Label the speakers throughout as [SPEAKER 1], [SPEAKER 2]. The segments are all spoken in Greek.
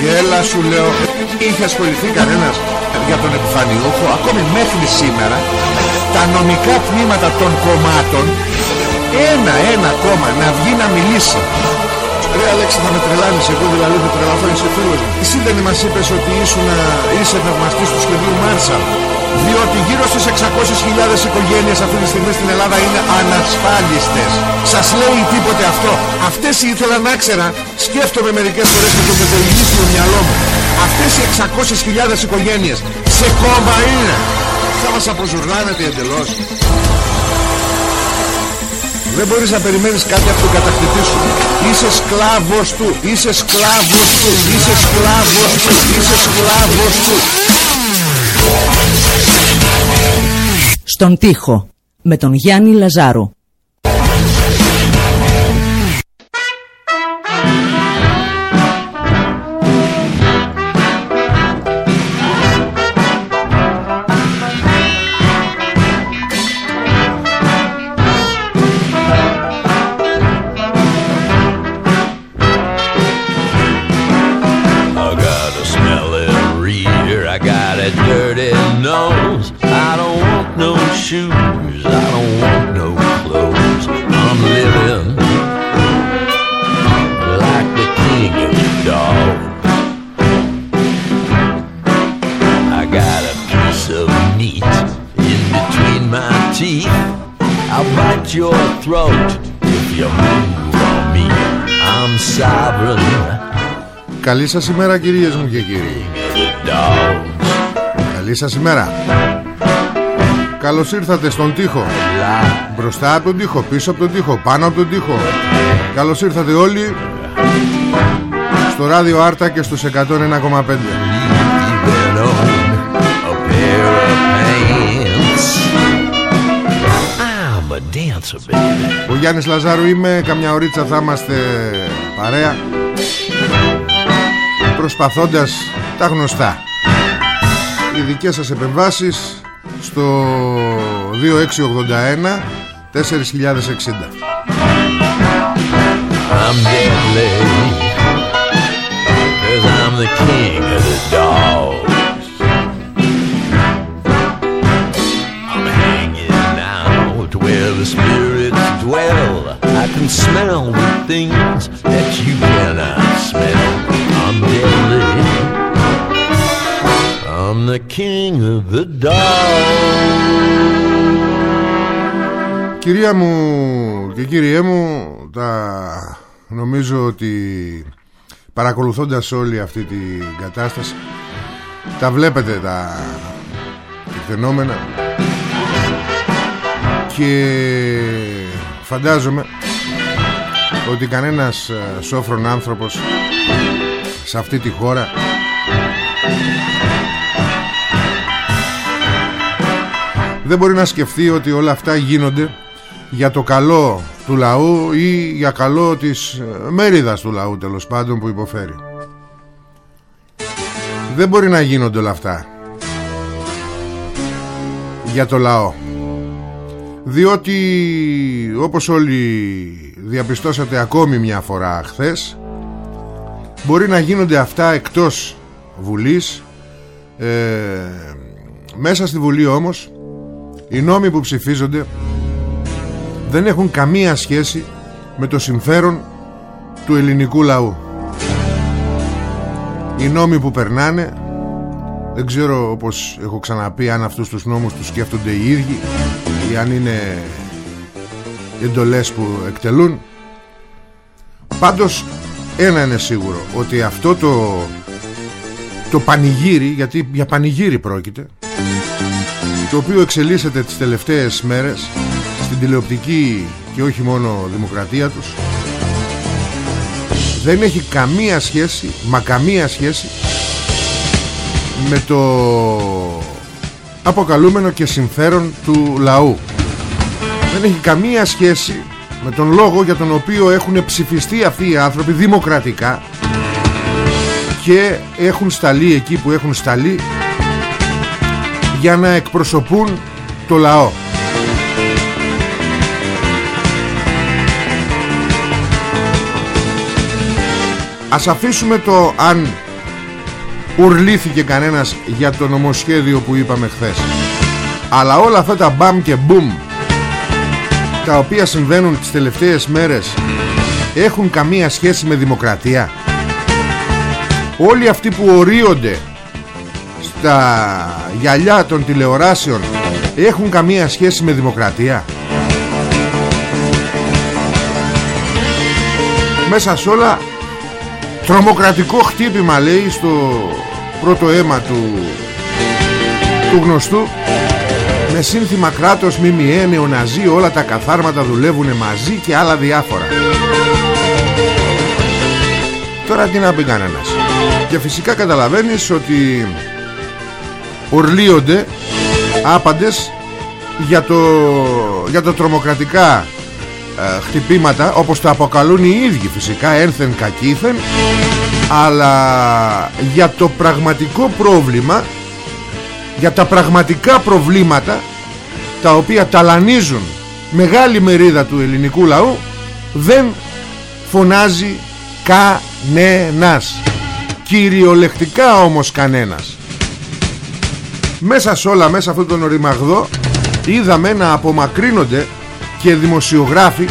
[SPEAKER 1] γέλα σου λέω είχε ασχοληθεί κανένας για τον επιφανιούχο ακόμη μέχρι σήμερα τα νομικά τμήματα των κομμάτων ένα ένα κόμμα να βγει να μιλήσει. Ρε Αλέξη θα με τρελάνεις εγώ δηλαδή θα τρελαθώ είσαι φίλος μου. Εσύ δεν μας είπες ότι ήσουν, είσαι θαυμαστής του σχεδίου Μάρσαλ διότι γύρω στις 600.000 οικογένειες αυτή τη στιγμή στην Ελλάδα είναι ανασφάλιστες. Σας λέει τίποτε αυτό. Αυτές ήθελα να ξέρα, σκέφτομαι μερικές φορές με το πετελγίσιο μυαλό μου. Αυτές οι 600.000 οικογένειες σε κόμμα είναι. Θα μας αποζουρνάνετε εντελώς. Δεν μπορείς να περιμένεις κάτι από τον κατακτητή σου. Είσαι σκλάβος του. Είσαι σκλάβος του. Είσαι σκλάβος του. Είσαι σκλάβος του.
[SPEAKER 2] Στον τοίχο με τον Γιάννη Λαζάρου.
[SPEAKER 1] Καλή σας ημέρα κυρίες μου και κύριοι.
[SPEAKER 3] The dogs
[SPEAKER 1] Καλή σας ημέρα. Καλώς ήρθατε στον τοίχο. Μπροστά από τον τοίχο, πίσω από τον τοίχο, πάνω από τον τοίχο. Καλώς ήρθατε όλοι Στο ράδιο Άρτα και στους 101,5
[SPEAKER 3] leaving on a pair of pants. I'm a dancer, baby.
[SPEAKER 1] Ο Γιάννης Λαζάρου είμαι, καμιά ωρίτσα θα είμαστε παρέα Προσπαθώντας τα γνωστά Οι δικές σας επεμβάσεις στο 2681 4060
[SPEAKER 3] I'm deadly. Cause I'm the king of the dogs. I'm hanging out where the spirits dwell. I can smell the things that you cannot smell. I'm deadly. I'm the king of the dogs.
[SPEAKER 1] Κυρία μου και κύριέ μου τα νομίζω ότι παρακολουθώντας όλη αυτή την κατάσταση τα βλέπετε τα φαινόμενα και φαντάζομαι ότι κανένας ε, σόφρον άνθρωπος σε αυτή τη χώρα δεν μπορεί να σκεφτεί ότι όλα αυτά γίνονται για το καλό του λαού ή για καλό της ε, μερίδας του λαού τέλος πάντων που υποφέρει. Δεν μπορεί να γίνονται όλα αυτά για το λαό. Διότι όπως όλοι διαπιστώσατε ακόμη μια φορά χθες μπορεί να γίνονται αυτά εκτός Βουλής ε, μέσα στη Βουλή όμως οι νόμοι που ψηφίζονται δεν έχουν καμία σχέση με το συμφέρον του ελληνικού λαού. Οι νόμοι που περνάνε δεν ξέρω όπως έχω ξαναπεί αν αυτούς τους νόμους τους σκέφτονται οι ίδιοι ή αν είναι εντολές που εκτελούν. Πάντως ένα είναι σίγουρο ότι αυτό το το πανηγύρι γιατί για πανηγύρι πρόκειται το οποίο εξελίσσεται τις τελευταίες μέρες στην τηλεοπτική και όχι μόνο δημοκρατία τους δεν έχει καμία σχέση μα καμία σχέση με το αποκαλούμενο και συμφέρον του λαού. Δεν έχει καμία σχέση με τον λόγο για τον οποίο έχουν ψηφιστεί αυτοί οι άνθρωποι δημοκρατικά και έχουν σταλεί εκεί που έχουν σταλεί για να εκπροσωπούν το λαό. Ας αφήσουμε το αν ουρλήθηκε κανένας για το νομοσχέδιο που είπαμε χθες. Αλλά όλα αυτά τα μπαμ και μπουμ τα οποία συμβαίνουν τις τελευταίες μέρες έχουν καμία σχέση με δημοκρατία. Όλοι αυτοί που ορίονται στα γυαλιά των τηλεοράσεων έχουν καμία σχέση με δημοκρατία. Μέσα σε όλα τρομοκρατικό χτύπημα λέει στο πρώτο αίμα του, του γνωστού με σύνθημα κράτος ΜΜΕ νεοναζί όλα τα καθάρματα δουλεύουν μαζί και άλλα διάφορα. Τώρα τι να πει κανένας. Και φυσικά καταλαβαίνεις ότι ορλίονται άπαντες για το, για το τρομοκρατικά ε, χτυπήματα όπως τα αποκαλούν οι ίδιοι φυσικά ένθεν κακήθεν αλλά για το πραγματικό πρόβλημα για τα πραγματικά προβλήματα τα οποία ταλανίζουν μεγάλη μερίδα του ελληνικού λαού δεν φωνάζει κανένας. Κυριολεκτικά όμως κανένας. Μέσα σε όλα μέσα αυτόν τον οριμαγδό είδαμε να απομακρύνονται και δημοσιογράφοι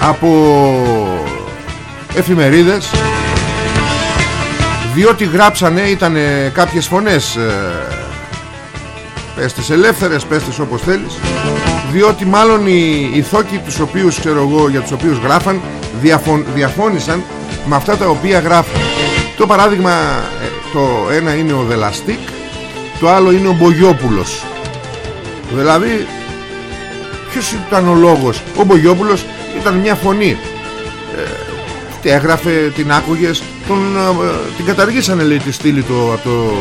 [SPEAKER 1] από εφημερίδες διότι γράψανε ήταν κάποιες φωνές ε, πες τις ελεύθερες πες τις όπως θέλεις. Διότι μάλλον οι, οι θόκοι τους οποίους ξέρω εγώ για τους οποίους γράφαν διαφων, διαφώνησαν με αυτά τα οποία γράφουν. Το παράδειγμα ε, το ένα είναι ο Δελαστίκ το άλλο είναι ο Μπογιόπουλος. Δηλαδή ποιος ήταν ο λόγος; Ο Μπογιόπουλος ήταν μια φωνή. Ε, έγραφε την άκουγες τον, ε, την καταργήσανε λέει τη στήλη του από το,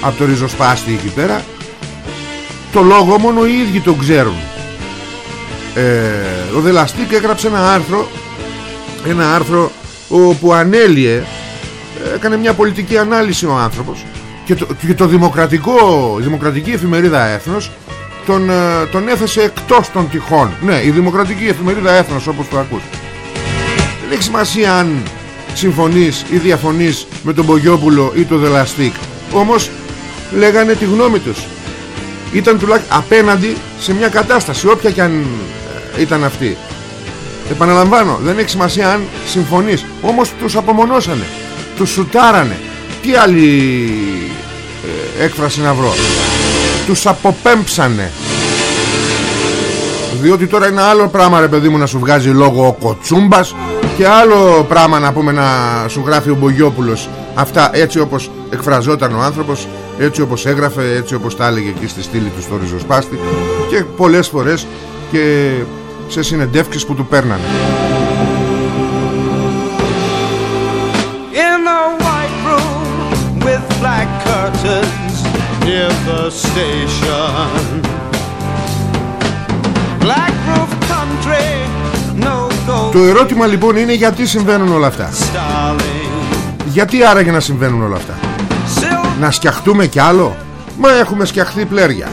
[SPEAKER 1] από το ριζοσπάστη εκεί πέρα το λόγο μόνο οι ίδιοι τον ξέρουν. Ε, ο Δελαστίκ έγραψε ένα άρθρο ένα άρθρο όπου ανέλυε έκανε μια πολιτική ανάλυση ο άνθρωπος και το, και το δημοκρατικό, η δημοκρατική εφημερίδα Έθνος τον, ε, τον έθεσε εκτός των τυχών. Ναι η δημοκρατική εφημερίδα Έθνος όπως το ακούς. Δεν έχει σημασία αν συμφωνείς ή διαφωνείς με τον Μπογιόπουλο ή τον Δελαστίκ. Όμως λέγανε τη γνώμη τους ήταν τουλάχιστον απέναντι σε μια κατάσταση όποια και αν ε, ήταν αυτή. Επαναλαμβάνω δεν έχει σημασία αν συμφωνείς όμως τους απομονώσανε τους σουτάρανε. Τι άλλη ε, έκφραση να βρω. Τους αποπέμψανε. Διότι τώρα είναι άλλο πράγμα ρε παιδί μου να σου βγάζει λόγο ο Κοτσούμπας και άλλο πράγμα να πούμε να σου γράφει ο Μπογιόπουλος αυτά έτσι όπως εκφραζόταν ο άνθρωπος έτσι όπως έγραφε έτσι όπως τα έλεγε εκεί στη στήλη του στο ριζοσπάστη και πολλές φορές και σε συνεντεύξεις που του παίρνανε
[SPEAKER 4] In a white room with black curtains near the station. Black roof country, no gold
[SPEAKER 1] Το ερώτημα λοιπόν είναι γιατί συμβαίνουν όλα αυτά
[SPEAKER 4] darling.
[SPEAKER 1] Γιατί άραγε να συμβαίνουν όλα αυτά
[SPEAKER 4] Silver
[SPEAKER 1] Να σκιαχτούμε κι άλλο; Μα έχουμε σκιαχτεί πλέρια.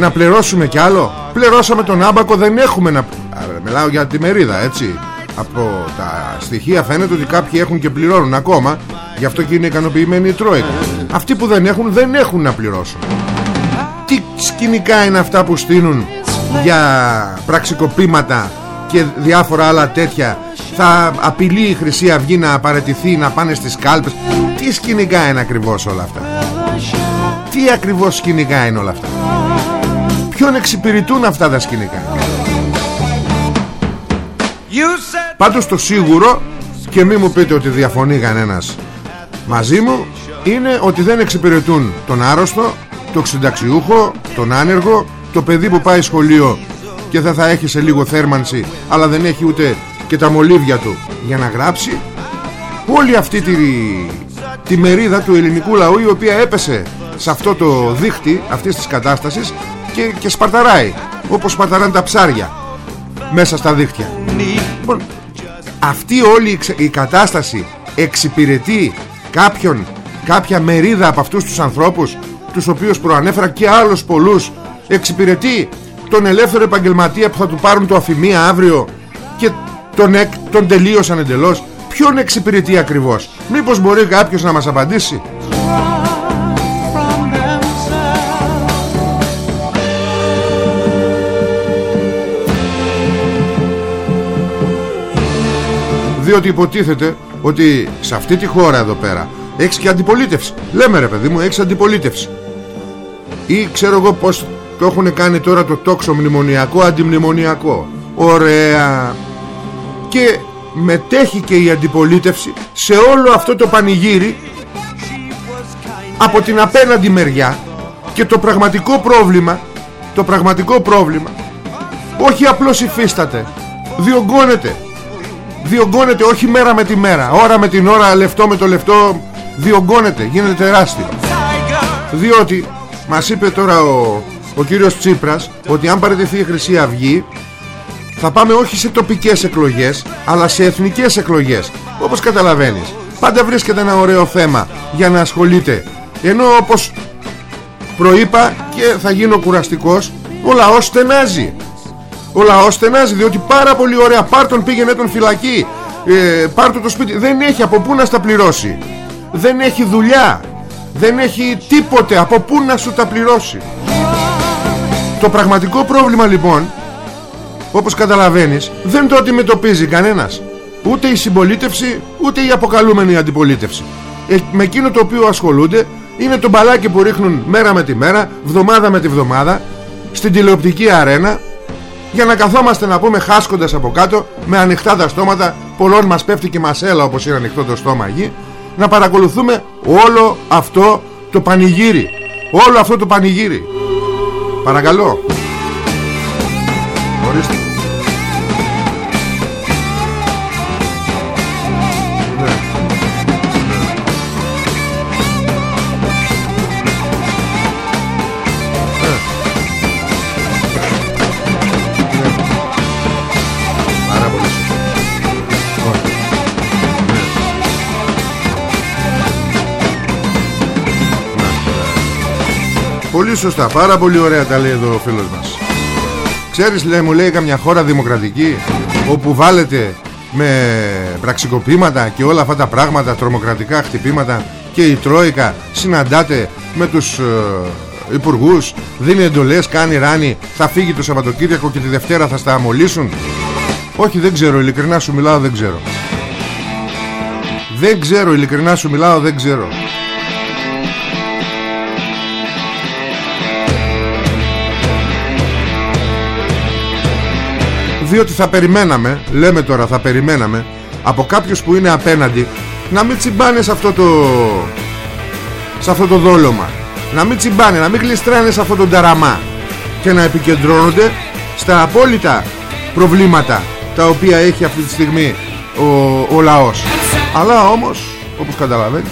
[SPEAKER 1] Να πληρώσουμε κι άλλο; Πληρώσαμε τον άμπακο δεν έχουμε να Άρα, Μιλάω για τη μερίδα έτσι. Από τα στοιχεία φαίνεται ότι κάποιοι έχουν και πληρώνουν ακόμα. Γι' αυτό και είναι ικανοποιημένοι οι Τρόικα. Αυτοί που δεν έχουν δεν έχουν να πληρώσουν. Τι σκηνικά είναι αυτά που στείλουν Για πραξικοπήματα Και διάφορα άλλα τέτοια; Θα απειλεί η Χρυσή Αυγή να απαρατηθεί Να πάνε στις κάλπες; Τι σκηνικά είναι ακριβώς όλα αυτά; Τι ακριβώς σκηνικά είναι όλα αυτά; Ποιον εξυπηρετούν αυτά τα σκηνικά;
[SPEAKER 4] You said
[SPEAKER 1] Πάντως το σίγουρο Και μη μου πείτε ότι διαφωνεί κανένας μαζί μου είναι ότι δεν εξυπηρετούν τον άρρωστο το συνταξιούχο, τον άνεργο το παιδί που πάει σχολείο και θα θα έχει σε λίγο θέρμανση αλλά δεν έχει ούτε και τα μολύβια του για να γράψει. Όλη αυτή τη, τη μερίδα του ελληνικού λαού η οποία έπεσε σε αυτό το δίχτυ αυτής της κατάστασης και, και σπαρταράει όπως σπαρταράνε τα ψάρια μέσα στα δίχτυα. Λοιπόν, αυτή όλη η κατάσταση εξυπηρετεί κάποιον κάποια μερίδα από αυτούς τους ανθρώπους τους οποίους προανέφερα και άλλους πολλούς εξυπηρετεί τον ελεύθερο επαγγελματία που θα του πάρουν το αφημία αύριο και τον, εκ, τον τελείωσαν εντελώς ποιον εξυπηρετεί ακριβώς. Μήπως μπορεί κάποιος να μας απαντήσει; Διότι υποτίθεται ότι σε αυτή τη χώρα εδώ πέρα έχεις και αντιπολίτευση. Λέμε ρε παιδί μου έχεις αντιπολίτευση. Ή ξέρω εγώ πως το έχουν κάνει τώρα το τόξο μνημονιακό αντιμνημονιακό. Ωραία. Και μετέχει και η αντιπολίτευση σε όλο αυτό το πανηγύρι από την απέναντι μεριά και το πραγματικό πρόβλημα το πραγματικό πρόβλημα όχι απλώς υφίσταται διωγγώνεται. Διωγγώνεται όχι μέρα με τη μέρα ώρα με την ώρα λεφτό με το λεφτό διωγγώνεται γίνεται τεράστιο. Διότι μας είπε τώρα ο, ο κύριος Τσίπρας ότι αν παραιτηθεί η Χρυσή Αυγή θα πάμε όχι σε τοπικές εκλογές αλλά σε εθνικές εκλογές. Όπως καταλαβαίνεις πάντα βρίσκεται ένα ωραίο θέμα για να ασχολείται. Ενώ όπως προείπα και θα γίνω κουραστικός ο λαός στενάζει. Ο λαός στενάζει διότι πάρα πολύ ωραία πάρ τον πήγαινε τον φυλακή ε, πάρ το σπίτι δεν έχει από πού να στα πληρώσει. Δεν έχει δουλειά δεν έχει τίποτε από πού να σου τα πληρώσει. Το πραγματικό πρόβλημα λοιπόν όπως καταλαβαίνεις δεν το αντιμετωπίζει κανένας. Ούτε η συμπολίτευση ούτε η αποκαλούμενη αντιπολίτευση. Ε, με εκείνο το οποίο ασχολούνται είναι το μπαλάκι που ρίχνουν μέρα με τη μέρα βδομάδα με τη βδομάδα στην τηλεοπτική αρένα για να καθόμαστε να πούμε χάσκοντας από κάτω με ανοιχτά τα στόματα πολλών μας πέφτει και μας έλα όπως είναι ανοιχτό το στόμα γη να παρακολουθούμε όλο αυτό το πανηγύρι. Όλο αυτό το πανηγύρι. Παρακαλώ ορίστε. Πολύ σωστά, πάρα πολύ ωραία τα λέει εδώ ο φίλος μας Ξέρεις λέει μου λέει καμιά χώρα δημοκρατική Όπου βάλετε με πραξικοπήματα και όλα αυτά τα πράγματα Τρομοκρατικά χτυπήματα Και η Τρόικα συναντάτε με τους ε, υπουργούς Δίνει εντολές, κάνει ράνι Θα φύγει το Σαββατοκύριακο και τη Δευτέρα θα στα αμολύσουν; Όχι δεν ξέρω, ειλικρινά σου μιλάω δεν ξέρω. Δεν ξέρω, ειλικρινά σου μιλάω δεν ξέρω διότι θα περιμέναμε λέμε τώρα θα περιμέναμε από κάποιους που είναι απέναντι να μην τσιμπάνε σε αυτό το σε αυτό το δόλωμα. Να μην τσιμπάνε, να μην γλιστράνε σε αυτό το ταραμά και να επικεντρώνονται στα απόλυτα προβλήματα τα οποία έχει αυτή τη στιγμή ο, ο λαός. Αλλά όμως όπως καταλαβαίνεις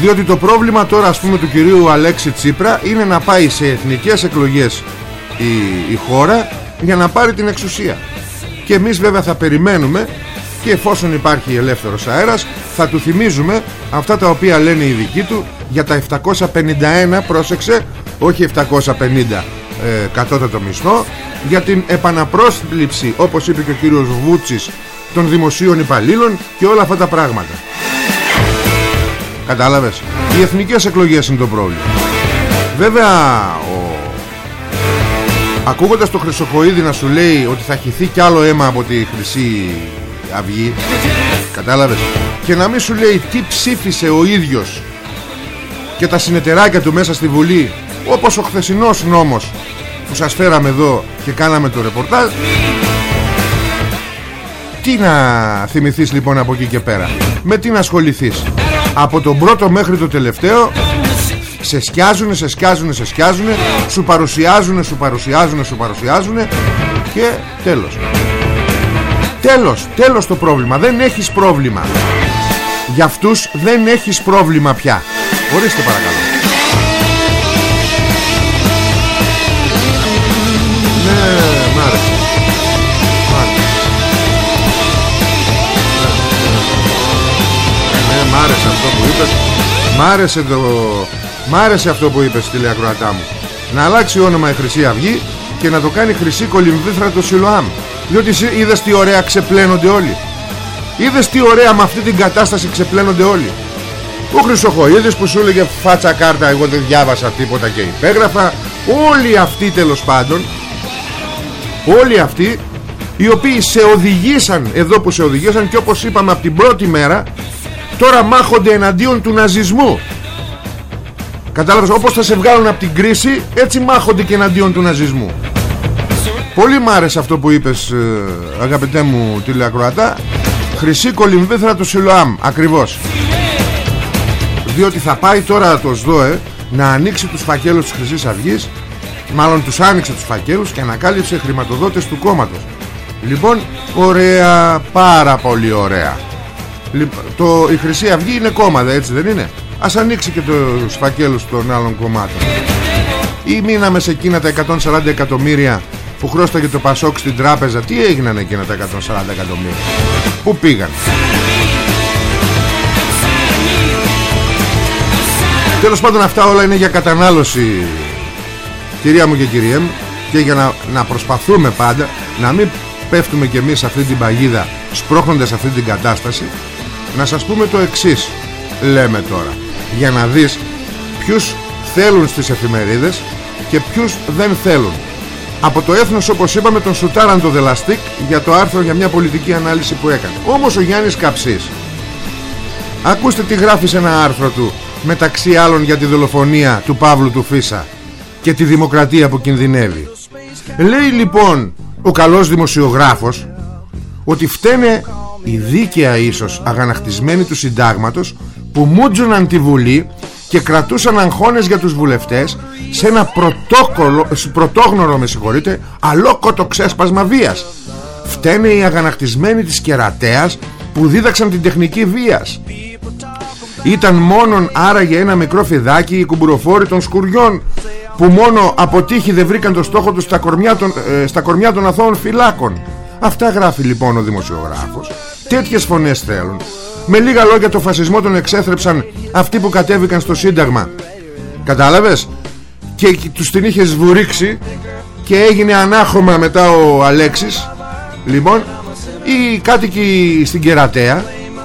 [SPEAKER 1] διότι το πρόβλημα τώρα ας πούμε του κυρίου Αλέξη Τσίπρα είναι να πάει σε εθνικές εκλογές η, η χώρα για να πάρει την εξουσία. Και εμείς βέβαια θα περιμένουμε και εφόσον υπάρχει ελεύθερος αέρας θα του θυμίζουμε αυτά τα οποία λένε οι δικοί του για τα 751 πρόσεξε όχι 750 ε, κατώτατο μισθό για την επαναπρόσληψη όπως είπε και ο κύριος Βούτσης των δημοσίων υπαλλήλων και όλα αυτά τα πράγματα. Κατάλαβες; Οι εθνικές εκλογές είναι το πρόβλημα. Βέβαια Ακούγοντας το Χρυσοκοίδη να σου λέει ότι θα χυθεί κι άλλο αίμα από τη Χρυσή Αυγή Κατάλαβες; Και να μην σου λέει τι ψήφισε ο ίδιος Και τα συνεταιράκια του μέσα στη Βουλή Όπως ο χθεσινός νόμος Που σας φέραμε εδώ και κάναμε το ρεπορτάζ. Τι να θυμηθείς λοιπόν από εκεί και πέρα; Με τι να ασχοληθείς; Από τον πρώτο μέχρι το τελευταίο Σε σκιάζουνε, σε σκιάζουνε, σε σκιάζουνε Σου παρουσιάζουνε, σου παρουσιάζουνε, σου παρουσιάζουνε Και τέλος. Τέλος, τέλος το πρόβλημα. Δεν έχεις πρόβλημα. Για αυτούς δεν έχεις πρόβλημα πια. Ορίστε παρακαλώ. Ναι, μ' άρεσε. Μ' άρεσε. Ναι, μ' άρεσε αυτό που είπες. Μ' άρεσε, το... μ' άρεσε αυτό που είπες τηλεακροατά μου. Να αλλάξει όνομα η Χρυσή Αυγή Και να το κάνει Χρυσή Κολυμβήθρα το Σιλοάμ. Διότι εσύ είδες τι ωραία ξεπλένονται όλοι. Είδες τι ωραία με αυτή την κατάσταση ξεπλένονται όλοι. Ο Χρυσοχοίδης που σου έλεγε φάτσα κάρτα Εγώ δεν διάβασα τίποτα και υπέγραφα Όλοι αυτοί τέλος πάντων Όλοι αυτοί οι οποίοι σε οδηγήσαν εδώ που σε οδηγήσαν και όπως είπαμε από την πρώτη μέρα τώρα μάχονται εναντίον του ναζισμού κατάλαβες όπως θα σε βγάλουν από την κρίση έτσι μάχονται και εναντίον του ναζισμού. Πολύ μ' άρεσε αυτό που είπες ε, αγαπητέ μου τηλεακροατά. Χρυσή κολυμβήθρα του Σιλοάμ ακριβώς. Διότι θα πάει τώρα το ΣΔΟΕ να ανοίξει τους φακέλους της Χρυσής Αυγής μάλλον τους άνοιξε τους φακέλους και ανακάλυψε χρηματοδότες του κόμματος. Λοιπόν ωραία πάρα πολύ ωραία. Λοιπόν, το, η Χρυσή Αυγή είναι κόμμα έτσι δεν είναι; Ας ανοίξει και τους φακέλους των άλλων κομμάτων ή μείναμε σε εκείνα τα 140 εκατομμύρια που χρώσταγε το Πασόκ στην τράπεζα. Τι έγιναν εκείνα τα 140 εκατομμύρια; Που πήγαν; Τέλος πάντων αυτά όλα είναι για κατανάλωση Κυρία μου και κυρία μου Και για να, να προσπαθούμε πάντα Να μην πέφτουμε κι εμείς σε αυτή την παγίδα Σπρώχνοντας αυτή την κατάσταση. Να σας πούμε το εξής Λέμε τώρα Για να δεις ποιους θέλουν στις εφημερίδες Και ποιους δεν θέλουν. Από το έθνος όπως είπαμε τον σουτάραν το Δελαστικ για το άρθρο για μια πολιτική ανάλυση που έκανε. Όμως ο Γιάννης Καψής ακούστε τι γράφει σε ένα άρθρο του μεταξύ άλλων για τη δολοφονία του Παύλου του Φίσα και τη δημοκρατία που κινδυνεύει. Λέει λοιπόν ο καλός δημοσιογράφος ότι φταίνε οι δίκαια ίσως αγανακτισμένοι του συντάγματος που μούτζωναν τη Βουλή και κρατούσαν αγχώνες για τους βουλευτές σε ένα πρωτόγνωρο με συγχωρείτε αλόκοτο ξέσπασμα βίας. Φταίνε οι αγανακτισμένοι της κερατέας που δίδαξαν την τεχνική βίας. Ήταν μόνον άραγε ένα μικρό φιδάκι οι κουμπουροφόροι των σκουριών που μόνο από τύχη δεν βρήκαν το στόχο τους στα κορμιά των, ε, στα κορμιά των αθώων φυλάκων. Αυτά γράφει λοιπόν ο δημοσιογράφος. Τέτοιες φωνές θέλουν με λίγα λόγια το φασισμό τον εξέθρεψαν αυτοί που κατέβηκαν στο Σύνταγμα. Κατάλαβες; Και τους την είχες σβουρίξει και έγινε ανάχωμα μετά ο Αλέξης. Λοιπόν οι κάτοικοι στην Κερατέα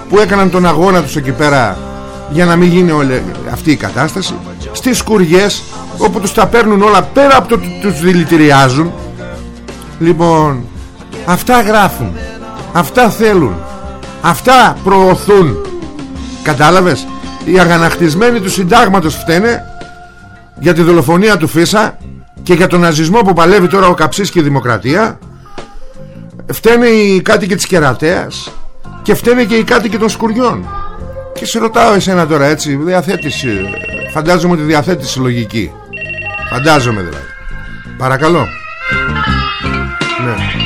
[SPEAKER 1] που έκαναν τον αγώνα τους εκεί πέρα για να μην γίνει όλη αυτή η κατάσταση στις σκουριές όπου τους τα παίρνουν όλα πέρα από το τους δηλητηριάζουν. Λοιπόν αυτά γράφουν αυτά θέλουν αυτά προωθούν. Κατάλαβες; Οι αγανακτισμένοι του συντάγματος φταίνε για τη δολοφονία του Φίσα και για τον ναζισμό που παλεύει τώρα ο Καψής και η Δημοκρατία. Φταίνε οι κάτοικοι της Κερατέας και φταίνε και οι κάτοικοι των Σκουριών. Και σε ρωτάω εσένα τώρα έτσι διαθέτηση φαντάζομαι ότι διαθέτηση λογική. Φαντάζομαι δηλαδή. Παρακαλώ. Ναι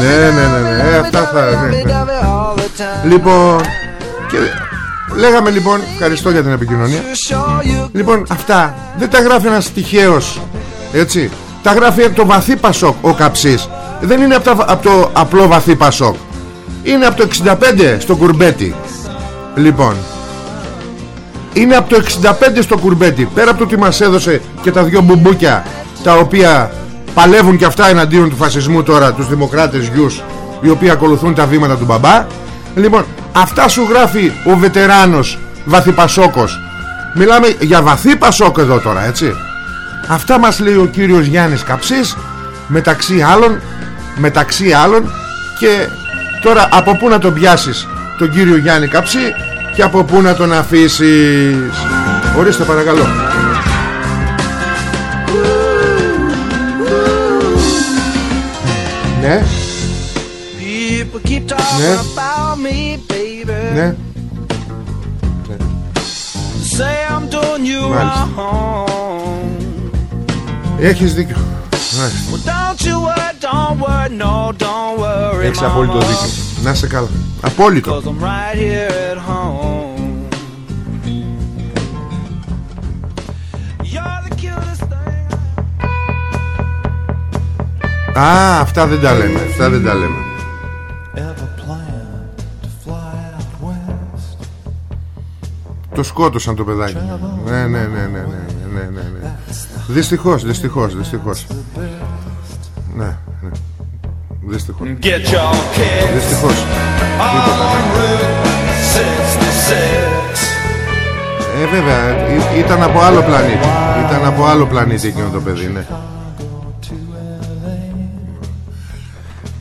[SPEAKER 1] ναι, ναι, ναι, ναι, αυτά θα... Ναι, ναι. Λοιπόν, και Λέγαμε λοιπόν, ευχαριστώ για την επικοινωνία. Λοιπόν αυτά δεν τα γράφει ένας τυχαίος Έτσι. Τα γράφει από το βαθύ Πασόκ ο Καψής. Δεν είναι από, τα, από το απλό βαθύ Πασόκ. Είναι από το 65 στο κουρμπέτι. Λοιπόν Είναι από το 65 στο κουρμπέτι. Πέρα από το ότι μας έδωσε και τα δυο μπουμπούκια Τα οποία παλεύουν και αυτά εναντίον του φασισμού τώρα Τους δημοκράτες γιους Οι οποίοι ακολουθούν τα βήματα του μπαμπά. Λοιπόν Αυτά σου γράφει ο βετεράνος Βαθυπασόκος. Μιλάμε για βαθύ πασόκ εδώ τώρα έτσι. Αυτά μας λέει ο κύριος Γιάννης Καψής Μεταξύ άλλων Μεταξύ άλλων. Και τώρα από πού να τον πιάσεις τον κύριο Γιάννη Καψί και από πού να τον αφήσεις. Ορίστε παρακαλώ Ναι.
[SPEAKER 4] Έχει
[SPEAKER 1] Ναι. ναι. Μάλιστα. Έχεις δίκιο. Έχεις απόλυτο δίκιο. Να σε καλά. Απόλυτο. Α, αυτά δεν τα λέμε Αυτά δεν τα λέμε
[SPEAKER 4] Ever planned to fly out west?
[SPEAKER 1] Το σκότωσαν το παιδάκι Ναι, ναι, ναι, ναι, ναι, ναι, ναι, ναι. Δυστυχώς, δυστυχώς, δυστυχώς Ναι, ναι Δυστυχώς
[SPEAKER 4] Get your kids
[SPEAKER 1] Δυστυχώς Τίποτα,
[SPEAKER 4] on
[SPEAKER 1] ναι.
[SPEAKER 4] Route 66.
[SPEAKER 1] Ε, βέβαια, ή- ήταν από άλλο πλανήτη Ήταν από άλλο πλανήτη εκείνο το παιδί, ναι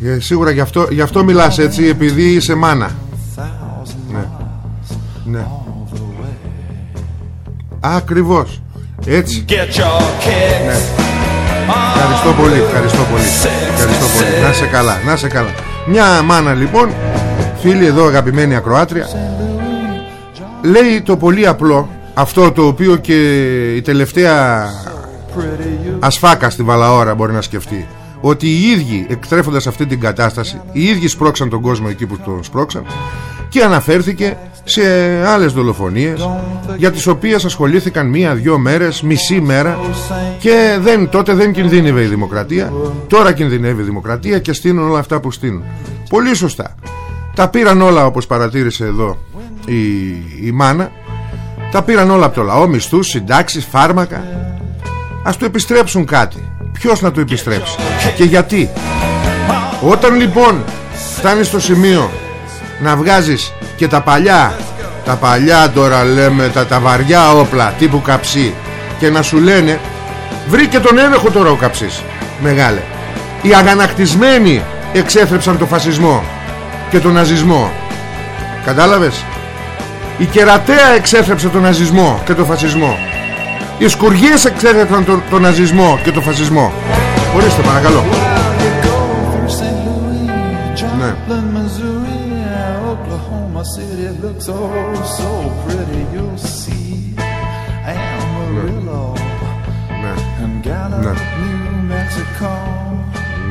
[SPEAKER 1] Ε, Σίγουρα γι' αυτό, γι' αυτό μιλάς έτσι Επειδή είσαι μάνα. Ναι. Ναι. Ακριβώς. Έτσι.
[SPEAKER 4] Get your kids
[SPEAKER 1] Ναι. Ευχαριστώ πολύ, ευχαριστώ πολύ. Ευχαριστώ πολύ, να σε καλά, να σε καλά. Μια μάνα λοιπόν Φίλη εδώ αγαπημένη ακροάτρια Λέει το πολύ απλό Αυτό το οποίο και η τελευταία Ασφάκα στη Βαλαώρα μπορεί να σκεφτεί Ότι οι ίδιοι εκτρέφοντας αυτή την κατάσταση Οι ίδιοι σπρώξαν τον κόσμο εκεί που τον σπρώξαν Και αναφέρθηκε σε άλλες δολοφονίες Για τις οποίες ασχολήθηκαν μία-δυο μέρες Μισή μέρα Και δεν, τότε δεν κινδύνευε η δημοκρατία Τώρα κινδυνεύει η δημοκρατία Και στείνουν όλα αυτά που στείνουν. Πολύ σωστά. Τα πήραν όλα όπως παρατήρησε εδώ η, η μάνα Τα πήραν όλα από το λαό Μισθούς, συντάξεις, φάρμακα. Ας του επιστρέψουν κάτι Ποιος να του επιστρέψει Και γιατί; Όταν λοιπόν φτάνεις στο σημείο Να βγάζεις και τα παλιά Τα παλιά τώρα λέμε Τα, τα βαριά όπλα τύπου καψί Και να σου λένε Βρήκε τον έλεγχο τώρα ο καψής Μεγάλε Οι αγανακτισμένοι εξέθρεψαν το φασισμό Και τον ναζισμό. Κατάλαβες; Η κερατέα εξέθρεψε τον ναζισμό και τον φασισμό οι σκουριές εξέθεσαν τον, τον ναζισμό και τον φασισμό Ορίστε παρακαλώ Ναι
[SPEAKER 5] Joplin, Missouri, Oklahoma City looks oh so pretty. You'll see Amarillo
[SPEAKER 1] Ναι,
[SPEAKER 5] and Gallup,
[SPEAKER 1] Ναι.
[SPEAKER 5] New Mexico,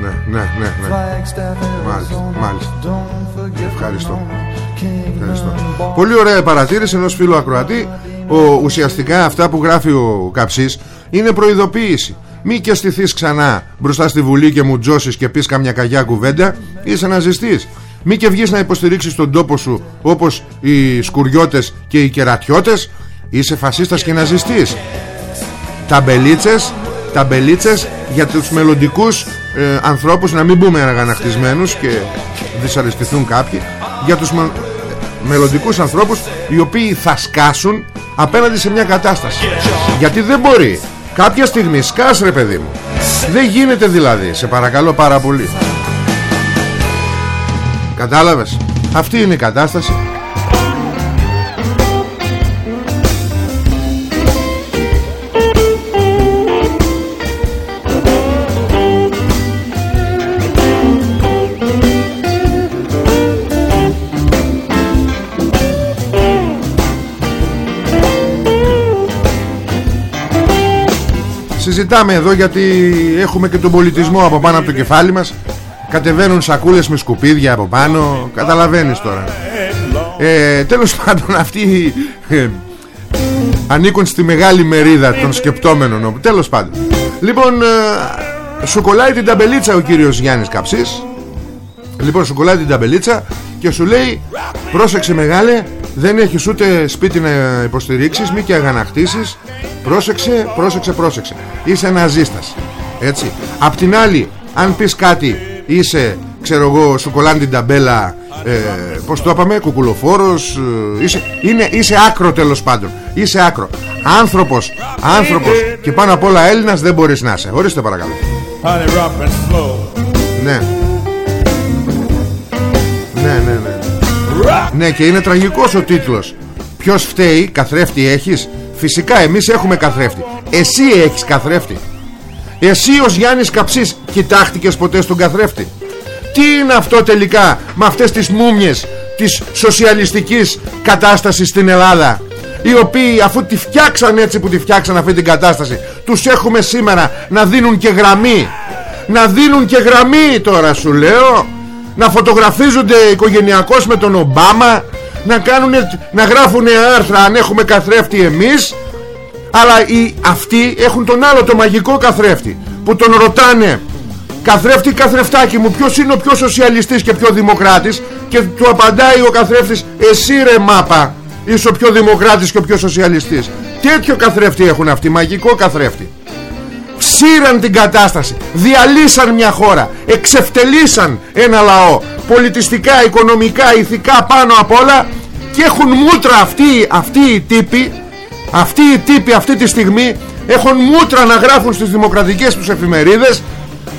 [SPEAKER 1] ναι, ναι, ναι, ναι.
[SPEAKER 5] Flagstaff,
[SPEAKER 1] Μάλιστα,
[SPEAKER 5] Arizona.
[SPEAKER 1] μάλιστα.
[SPEAKER 5] Don't forget
[SPEAKER 1] Ευχαριστώ.
[SPEAKER 5] Winona, Kingman,
[SPEAKER 1] Ευχαριστώ.
[SPEAKER 5] Baltimore.
[SPEAKER 1] Πολύ ωραία παρατήρηση ενός φίλου ακροατή ο, Ουσιαστικά αυτά που γράφει ο Καψής Είναι προειδοποίηση. Μη και στηθείς ξανά μπροστά στη Βουλή και μου τζώσεις και πεις καμιά καγιά κουβέντα Είσαι ναζιστής. Μη και βγεις να υποστηρίξεις τον τόπο σου Όπως οι σκουριώτες και οι κερατιώτες Είσαι φασίστας και ναζιστής. Ταμπελίτσες, ταμπελίτσες για τους μελλοντικούς ε, ανθρώπους να μην πούμε αγανακτισμένους και δυσαρεστηθούν κάποιοι για τους με, μελλοντικούς ανθρώπους οι οποίοι θα σκάσουν απέναντι σε μια κατάσταση. Γιατί δεν μπορεί. Κάποια στιγμή σκάς ρε παιδί μου. Δεν γίνεται δηλαδή. Σε παρακαλώ πάρα πολύ. Κατάλαβες; Αυτή είναι η κατάσταση Συζητάμε εδώ γιατί έχουμε και τον πολιτισμό από πάνω από το κεφάλι μας. Κατεβαίνουν σακούλες με σκουπίδια από πάνω. Καταλαβαίνεις τώρα. Ε, Τέλος πάντων αυτοί ε, Ανήκουν στη μεγάλη μερίδα των σκεπτόμενων Τέλος πάντων. Λοιπόν ε, Σου κολλάει την ταμπελίτσα ο κύριος Γιάννης Καψής. Λοιπόν σου κολλάει την ταμπελίτσα Και σου λέει Πρόσεξε μεγάλε Δεν έχεις ούτε σπίτι να υποστηρίξεις Μη και αγανακτήσεις. Πρόσεξε, πρόσεξε, πρόσεξε. Είσαι ναζίστας Έτσι. Απ' την άλλη αν πεις κάτι Είσαι ξέρω εγώ σου κολλάνε την ταμπέλα ε, Πώς το είπαμε Κουκουλοφόρος ε, είσαι, είναι, είσαι άκρο τέλος πάντων. Είσαι άκρο. Άνθρωπος, άνθρωπος Και πάνω απ' όλα Έλληνας δεν μπορείς να είσαι. Ορίστε παρακαλώ.
[SPEAKER 5] Honey, rough and slow.
[SPEAKER 1] Ναι. Ναι, ναι, ναι Ναι και είναι τραγικός ο τίτλος. Ποιος φταίει, καθρέφτη έχεις; Φυσικά εμείς έχουμε καθρέφτη. Εσύ έχεις καθρέφτη. Εσύ ως Γιάννης Καψής Κοιτάχτηκες ποτέ στον καθρέφτη; Τι είναι αυτό τελικά Με αυτές τις μούμιες Της σοσιαλιστικής κατάστασης στην Ελλάδα οι οποίοι αφού τη φτιάξαν έτσι που τη φτιάξαν αυτή την κατάσταση τους έχουμε σήμερα να δίνουν και γραμμή; Να δίνουν και γραμμή τώρα σου λέω να φωτογραφίζονται οικογενειακώς με τον Ομπάμα να, κάνουν, να γράφουν άρθρα αν έχουμε καθρέφτη εμείς αλλά οι, αυτοί έχουν τον άλλο το μαγικό καθρέφτη που τον ρωτάνε καθρέφτη καθρεφτάκι μου ποιος είναι ο πιο σοσιαλιστής και πιο δημοκράτης; Και του απαντάει ο καθρέφτης εσύ ρε μάπα είσαι ο πιο δημοκράτης και ο πιο σοσιαλιστής τέτοιο καθρέφτη έχουν αυτοί μαγικό καθρέφτη ψήραν την κατάσταση. Διαλύσαν μια χώρα. Εξευτελίσαν ένα λαό. Πολιτιστικά, οικονομικά, ηθικά πάνω απ' όλα. Και έχουν μούτρα αυτοί, αυτοί οι τύποι αυτοί οι τύποι αυτή τη στιγμή έχουν μούτρα να γράφουν στις δημοκρατικές τους εφημερίδες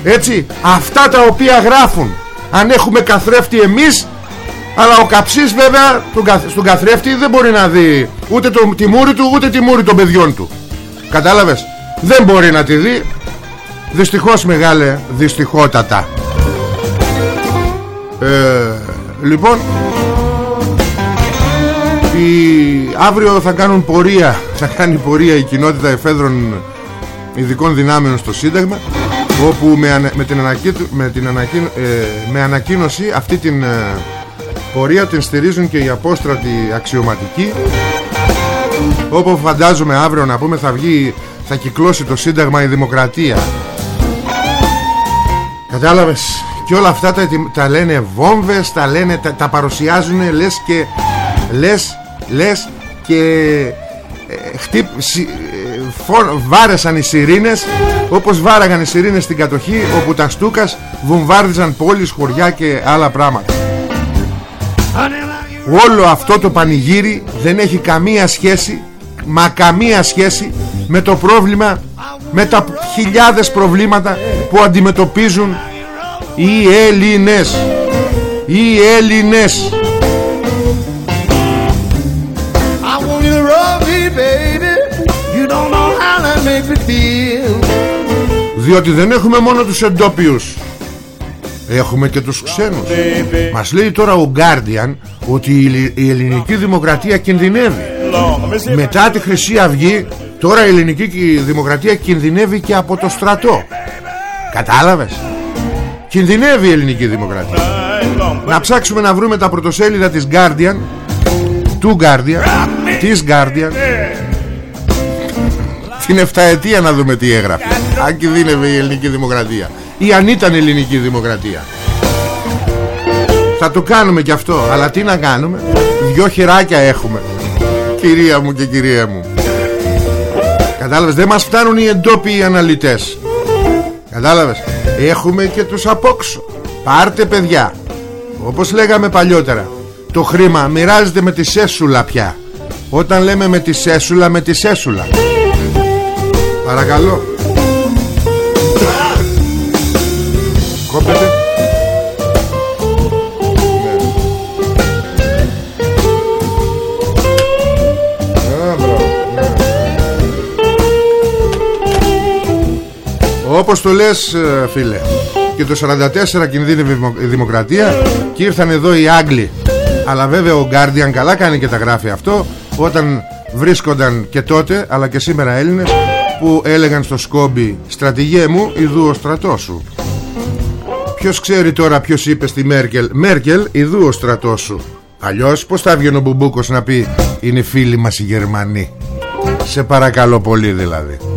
[SPEAKER 1] έτσι αυτά τα οποία γράφουν. Αν έχουμε καθρέφτη εμείς αλλά ο καψής βέβαια στον καθρέφτη δεν μπορεί να δει ούτε το, τη μούρη του ούτε τη μούρη των παιδιών του. Κατάλαβες; Δεν μπορεί να τη δει. Δυστυχώς μεγάλε δυστυχότατα. Ε, λοιπόν η, αύριο θα κάνουν πορεία θα κάνει πορεία η κοινότητα εφέδρων ειδικών δυνάμεων στο Σύνταγμα όπου με, με, την, ανακοί, με, την ανακοί, ε, με ανακοίνωση αυτή την ε, πορεία την στηρίζουν και οι απόστρατοι αξιωματικοί. Όπου φαντάζομαι αύριο να πούμε θα βγει θα κυκλώσει το Σύνταγμα η Δημοκρατία. Κατάλαβες; Και όλα αυτά τα, τα λένε βόμβες τα, λένε, τα, τα παρουσιάζουν λες και λες, λες και ε, χτύπ, σι, ε, βάρεσαν οι σιρήνες όπως βάραγαν οι σιρήνες στην κατοχή όπου τα στούκας βομβάρδιζαν πόλεις, χωριά και άλλα πράγματα. Όλο αυτό το πανηγύρι δεν έχει καμία σχέση μα καμία σχέση με το πρόβλημα με τα χιλιάδες προβλήματα που αντιμετωπίζουν οι Έλληνες. Οι Έλληνες. Διότι δεν έχουμε μόνο τους εντόπιους Έχουμε και τους ξένους. Μας λέει τώρα ο Guardian Ότι η ελληνική δημοκρατία κινδυνεύει. Μετά τη Χρυσή Αυγή Τώρα η ελληνική δημοκρατία κινδυνεύει και από το στρατό. Κατάλαβες; Κινδυνεύει η ελληνική δημοκρατία. Να ψάξουμε να βρούμε τα πρωτοσέλιδα της Guardian Του Guardian Της Guardian. Την εφταετία να δούμε τι έγραφε. Αν κινδύνευε η ελληνική δημοκρατία Ή αν ήταν ελληνική δημοκρατία. Θα το κάνουμε και αυτό Αλλά τι να κάνουμε; Δυο χεράκια έχουμε Κυρία μου και κυρία μου Κατάλαβες δεν μας φτάνουν οι εντόπιοι αναλυτές. Κατάλαβες Έχουμε και τους απόξω. Πάρτε παιδιά Όπως λέγαμε παλιότερα Το χρήμα μοιράζεται με τη σέσουλα πια. Όταν λέμε με τη σέσουλα Με τη σέσουλα. Παρακαλώ Όπως το λες ε, φίλε. Και το 44 κινδύνευε η δημοκρατία Και ήρθαν εδώ οι Άγγλοι. Αλλά βέβαια ο Guardian καλά κάνει και τα γράφει αυτό Όταν βρίσκονταν και τότε Αλλά και σήμερα Έλληνες Που έλεγαν στο Σκόμπι Στρατηγέ μου ειδού ο στρατός σου Ποιος ξέρει τώρα ποιος είπε στη Μέρκελ Μέρκελ ειδού ο στρατός σου Αλλιώς πως θα βγαίνει ο Μπουμπούκος να πει Είναι φίλοι μας οι Γερμανοί Σε παρακαλώ πολύ δηλαδή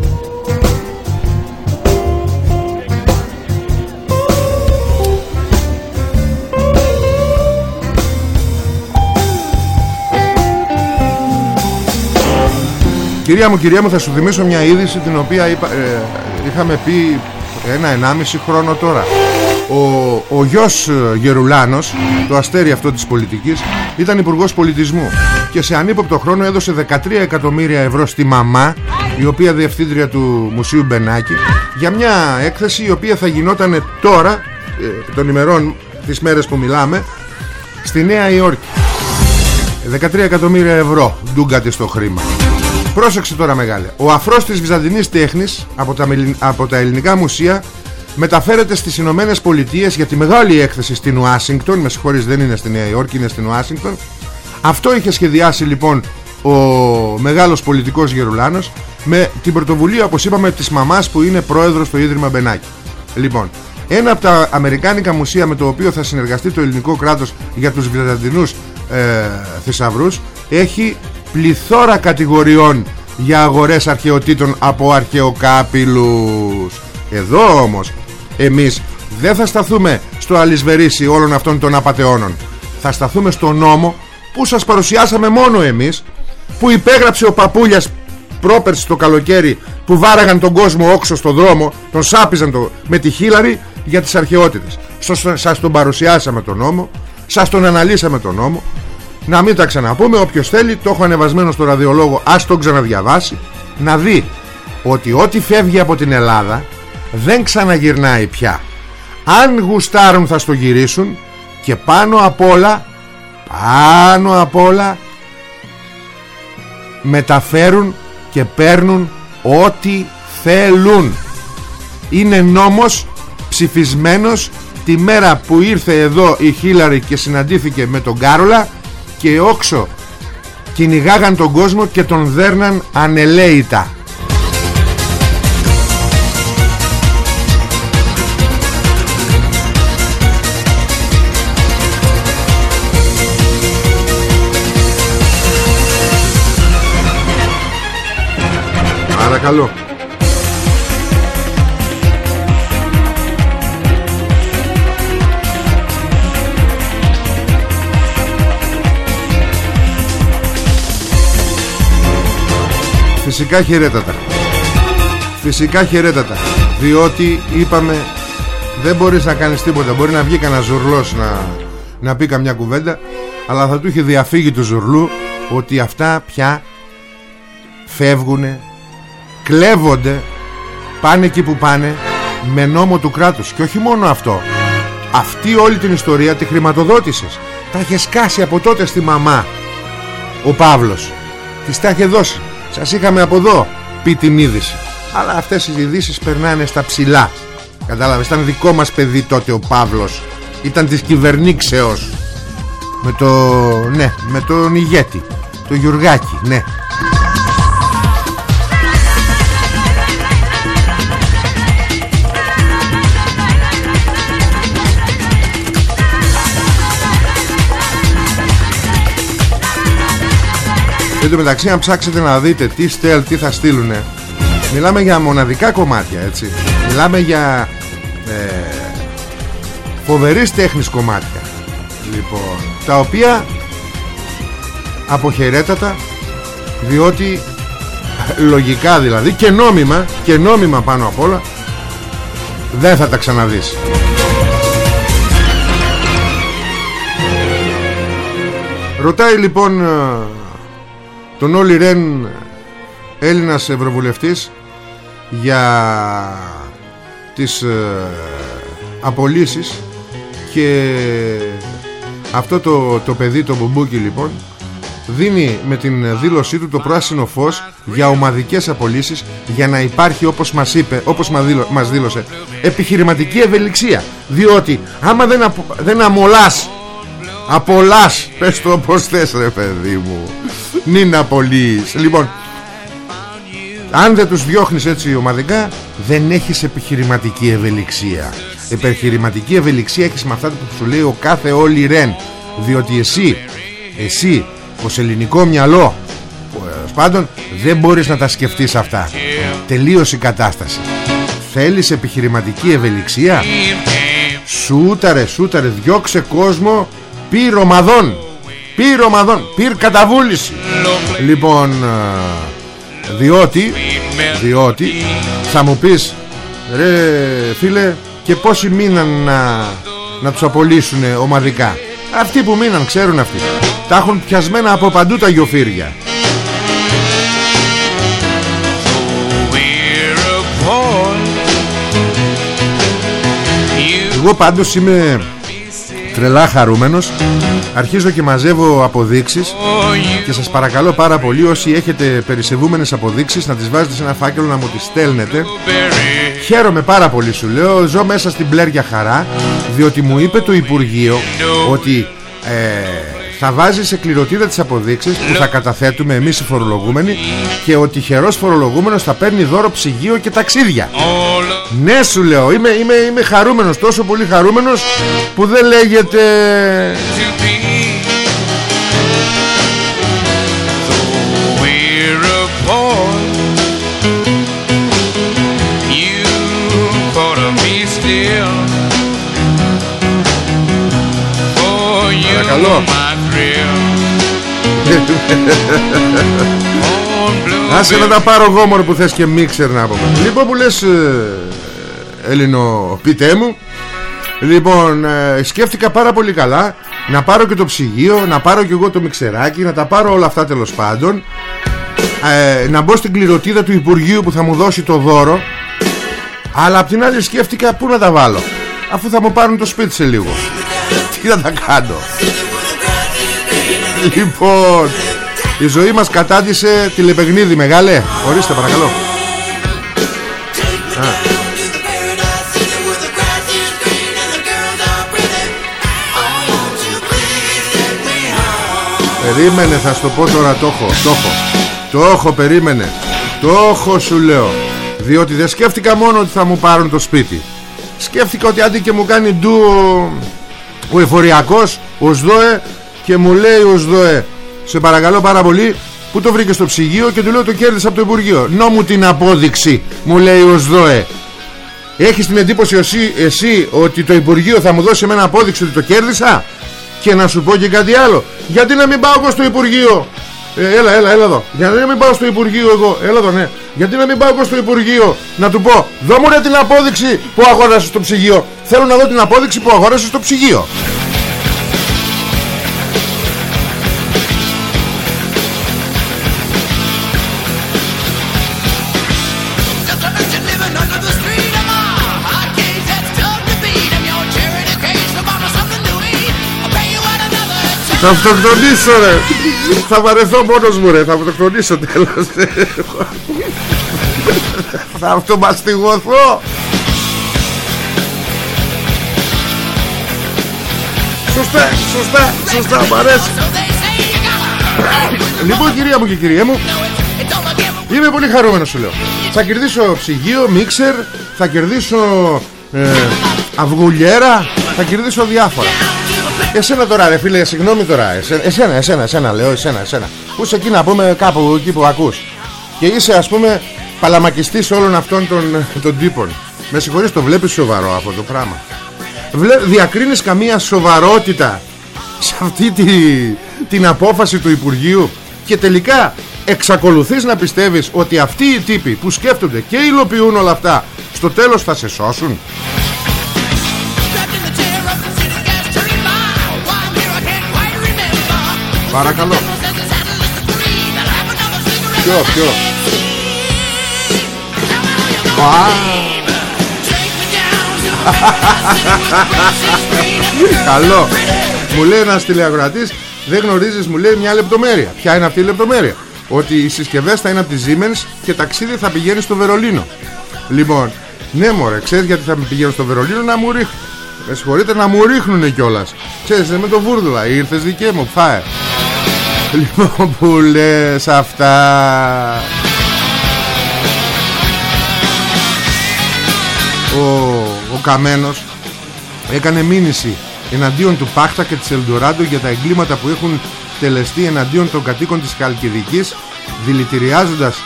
[SPEAKER 1] Κυρία μου, κυρία μου, θα σου θυμίσω μια είδηση την οποία είπα, ε, είχαμε πει ένα ενάμιση χρόνο τώρα. Ο, ο γιος ε, Γερουλάνος, το αστέρι αυτό της πολιτικής, ήταν υπουργός πολιτισμού και σε ανύποπτο χρόνο έδωσε 13 εκατομμύρια ευρώ στη μαμά, η οποία διευθύντρια του Μουσείου Μπενάκη, για μια έκθεση η οποία θα γινόταν τώρα, ε, των ημερών, τις μέρες που μιλάμε, στη Νέα Υόρκη. 13 εκατομμύρια ευρώ ντούγκατη στο χρήμα Πρόσεξε τώρα μεγάλε. Ο αφρός της βυζαντινής τέχνης από τα, μελι- από τα ελληνικά μουσεία Μεταφέρεται στις Ηνωμένες Πολιτείες Για τη μεγάλη έκθεση στην Ουάσιγκτον. Με συγχωρείς δεν είναι στη Νέα Υόρκη Είναι στην Ουάσιγκτον. Αυτό είχε σχεδιάσει λοιπόν Ο μεγάλος πολιτικός Γερουλάνος Με την πρωτοβουλία όπως είπαμε Της μαμάς που είναι πρόεδρος στο Ίδρυμα Μπενάκη. Λοιπόν ένα από τα Αμερικάνικα μουσεία με το οποίο θα συνεργαστεί το ελληνικό κράτος για τους βυζαντινούς ε, θησαυρούς έχει πληθώρα κατηγοριών για αγορές αρχαιοτήτων από αρχαιοκάπηλους. Εδώ όμως εμείς δεν θα σταθούμε στο αλυσβερίσι όλων αυτών των απατεώνων. Θα σταθούμε στο νόμο που σας παρουσιάσαμε μόνο εμείς που υπέγραψε ο παπούλιας πρόπερση το καλοκαίρι που βάραγαν τον κόσμο όξο στο δρόμο τον σάπιζαν το, με τη χίλαρη για τις αρχαιότητες Στο- σας τον παρουσιάσαμε τον νόμο σας τον αναλύσαμε τον νόμο να μην τα ξαναπούμε όποιος θέλει το έχω ανεβασμένο στο ραδιολόγο ας τον ξαναδιαβάσει να δει ότι ό,τι φεύγει από την Ελλάδα δεν ξαναγυρνάει πια. Αν γουστάρουν θα στο γυρίσουν και πάνω απ' όλα πάνω απ' όλα μεταφέρουν και παίρνουν ό,τι θέλουν. Είναι νόμος ψηφισμένος τη μέρα που ήρθε εδώ η Χίλαρη και συναντήθηκε με τον Κάρολα και όξο κυνηγάγαν τον κόσμο και τον δέρναν ανελαίητα. Παρακαλώ Φυσικά χαιρέτατα. Φυσικά χαιρέτατα. Διότι είπαμε Δεν μπορείς να κάνεις τίποτα. Μπορεί να βγει κανένα ζουρλός να, να πει καμιά κουβέντα Αλλά θα του είχε διαφύγει του ζουρλού Ότι αυτά πια Φεύγουνε Κλέβονται Πάνε εκεί που πάνε Με νόμο του κράτους. Και όχι μόνο αυτό. Αυτή όλη την ιστορία τη χρηματοδότησες. Τα είχε σκάσει από τότε στη μαμά Ο Παύλος. Της τα είχε δώσει Σας είχαμε από εδώ πει την είδηση Αλλά αυτές οι ειδήσεις περνάνε στα ψηλά. Κατάλαβες ήταν δικό μας παιδί τότε ο Παύλος. Ήταν της κυβερνήξεως. Με το... ναι Με τον ηγέτη Το Γιουργάκη ναι Εν τω μεταξύ αν ψάξετε να δείτε τι στέλ, τι θα στείλουνε Μιλάμε για μοναδικά κομμάτια έτσι. Μιλάμε για ε, φοβερής τέχνης κομμάτια. Λοιπόν Τα οποία Αποχαιρέτατα Διότι Λογικά δηλαδή και νόμιμα Και νόμιμα πάνω απ' όλα Δεν θα τα ξαναδείς. Ρωτάει λοιπόν ε, τον Όλη Ρεν Έλληνας Ευρωβουλευτής για τις ε, απολύσεις και αυτό το, το παιδί το μπουμπούκι λοιπόν δίνει με την δήλωσή του το πράσινο φως για ομαδικές απολύσεις για να υπάρχει όπως μας είπε όπως μας, δήλω, μας δήλωσε επιχειρηματική ευελιξία. Διότι άμα δεν, απο, δεν αμολάς Απολάς Πες το όπως θες ρε παιδί μου Μην απολύεις Λοιπόν Αν δεν τους διώχνεις έτσι ομαδικά Δεν έχεις επιχειρηματική ευελιξία. Επιχειρηματική ευελιξία έχεις με αυτά που σου λέει ο κάθε όλη ρεν. Διότι εσύ Εσύ ως ελληνικό μυαλό Ως πάντων δεν μπορείς να τα σκεφτείς αυτά. Τελείωσε η κατάσταση. Θέλεις επιχειρηματική ευελιξία; Σούταρε σούταρε Διώξε κόσμο Πήρ ομαδών Πήρ ομαδών Πήρ καταβούληση. Λοιπόν ε, Διότι Διότι Θα μου πεις Ρε φίλε Και πόσοι μείναν να, να τους απολύσουν ομαδικά; Αυτοί που μείναν ξέρουν αυτοί. Τα έχουν πιασμένα από παντού τα γιοφύρια. Εγώ πάντως είμαι τρελά χαρούμενος. Αρχίζω και μαζεύω αποδείξεις και σας παρακαλώ πάρα πολύ όσοι έχετε περισσευούμενες αποδείξεις να τις βάζετε σε ένα φάκελο να μου τις στέλνετε. Χαίρομαι πάρα πολύ σου λέω. Ζω μέσα στην πλέρια χαρά Διότι μου είπε το Υπουργείο Ότι ε, θα βάζει σε κληροτήρα τις αποδείξεις Που θα καταθέτουμε εμείς οι φορολογούμενοι Και ο τυχερός φορολογούμενος θα παίρνει δώρο ψυγείο και ταξίδια. Ναι σου λέω είμαι, είμαι, είμαι χαρούμενος Τόσο πολύ χαρούμενος Που δεν λέγεται.
[SPEAKER 6] We're
[SPEAKER 1] Άσε να τα πάρω γόμορ που θες και μίξερ να πούμε Λοιπόν που λες ε, Έλληνο πιτέ μου Λοιπόν ε, σκέφτηκα πάρα πολύ καλά Να πάρω και το ψυγείο Να πάρω και εγώ το μιξεράκι Να τα πάρω όλα αυτά τέλος πάντων ε, Να μπω στην κληροτίδα του Υπουργείου Που θα μου δώσει το δώρο Αλλά απ' την άλλη σκέφτηκα Πού να τα βάλω Αφού θα μου πάρουν το σπίτι σε λίγο. Τι να τα κάνω Λοιπόν η ζωή μας κατάντησε τηλεπαιγνίδι μεγάλε. Ορίστε παρακαλώ. Περίμενε θα σου το πω τώρα το έχω Το έχω. Το έχω περίμενε. Το έχω σου λέω. Διότι δεν σκέφτηκα μόνο ότι θα μου πάρουν το σπίτι. Σκέφτηκα ότι αντί και μου κάνει ντου ο, ο εφοριακός Ο ΣΔΟΕ Και μου λέει ο ΣΔΟΕ Σε παρακαλώ πάρα πολύ Πού το βρήκες στο ψυγείο και του λέω το κέρδισα από το Υπουργείο. Νόμου την απόδειξη Μου λέει ο ΣΔΟΕ Έχεις την εντύπωση εσύ, εσύ ότι το Υπουργείο θα μου δώσει εμένα απόδειξη ότι το κέρδισα; Και να σου πω και κάτι άλλο. Γιατί να μην πάω εγώ στο Υπουργείο; Ε, Έλα έλα έλα εδώ. Γιατί να μην πάω στο Υπουργείο εγώ; Έλα εδώ ναι. Γιατί να μην πάω εγώ στο Υπουργείο; Να του πω Δώ μου ρε την απόδειξη που αγόρασες στο ψυγείο. Θέλω να δω την απόδειξη που αγόρασες στο ψυγείο Θα αυτοκτονήσω ρε. Θα βαρεθώ μόνος μου ρε. Θα αυτοκτονήσω τέλος. Θα αυτομαστιγωθώ. Σωστά, σωστά, σωστά, μ' αρέσει. Λοιπόν κυρία μου και κυρία μου Είμαι πολύ χαρούμενος σου λέω. Θα κερδίσω ψυγείο, μίξερ Θα κερδίσω ε, αυγουλιέρα Θα κερδίσω διάφορα Εσένα τώρα ρε φίλε, συγγνώμη τώρα. Εσένα, εσένα, εσένα, εσένα λέω, εσένα, εσένα. Που είσαι εκεί να πούμε κάπου εκεί που ακούς. Και είσαι ας πούμε παλαμακιστής όλων αυτών των, των τύπων. Με συγχωρείς το βλέπεις σοβαρό αυτό το πράγμα. Βλέ, Διακρίνεις καμία σοβαρότητα Σε αυτή τη, την απόφαση του Υπουργείου Και τελικά εξακολουθείς να πιστεύεις ότι αυτοί οι τύποι που σκέφτονται και υλοποιούν όλα αυτά Στο τέλος θα σε σώσουν Παρακαλώ. Ποιο, ποιο. Καλό. Μου λέει ένας τηλεαγωρατής Δεν γνωρίζεις μου λέει μια λεπτομέρεια Ποια είναι αυτή η λεπτομέρεια; Ότι οι συσκευές θα είναι από τη Siemens Και ταξίδι θα πηγαίνει στο Βερολίνο. Λοιπόν Ναι μωρέ ξέρεις γιατί θα πηγαίνω στο Βερολίνο; Να μου ρίχνουν Με συγχωρείτε να μου ρίχνουνε κιόλας. Ξέρεις με το βούρδουλα Ήρθες δικέ μου φάε Λοιπόν που λες αυτά. Ο, ο Καμένος έκανε μήνυση εναντίον του Πάχτα και της Ελντοράντο για τα εγκλήματα που έχουν τελεστεί εναντίον των κατοίκων της Χαλκιδικής δηλητηριάζοντας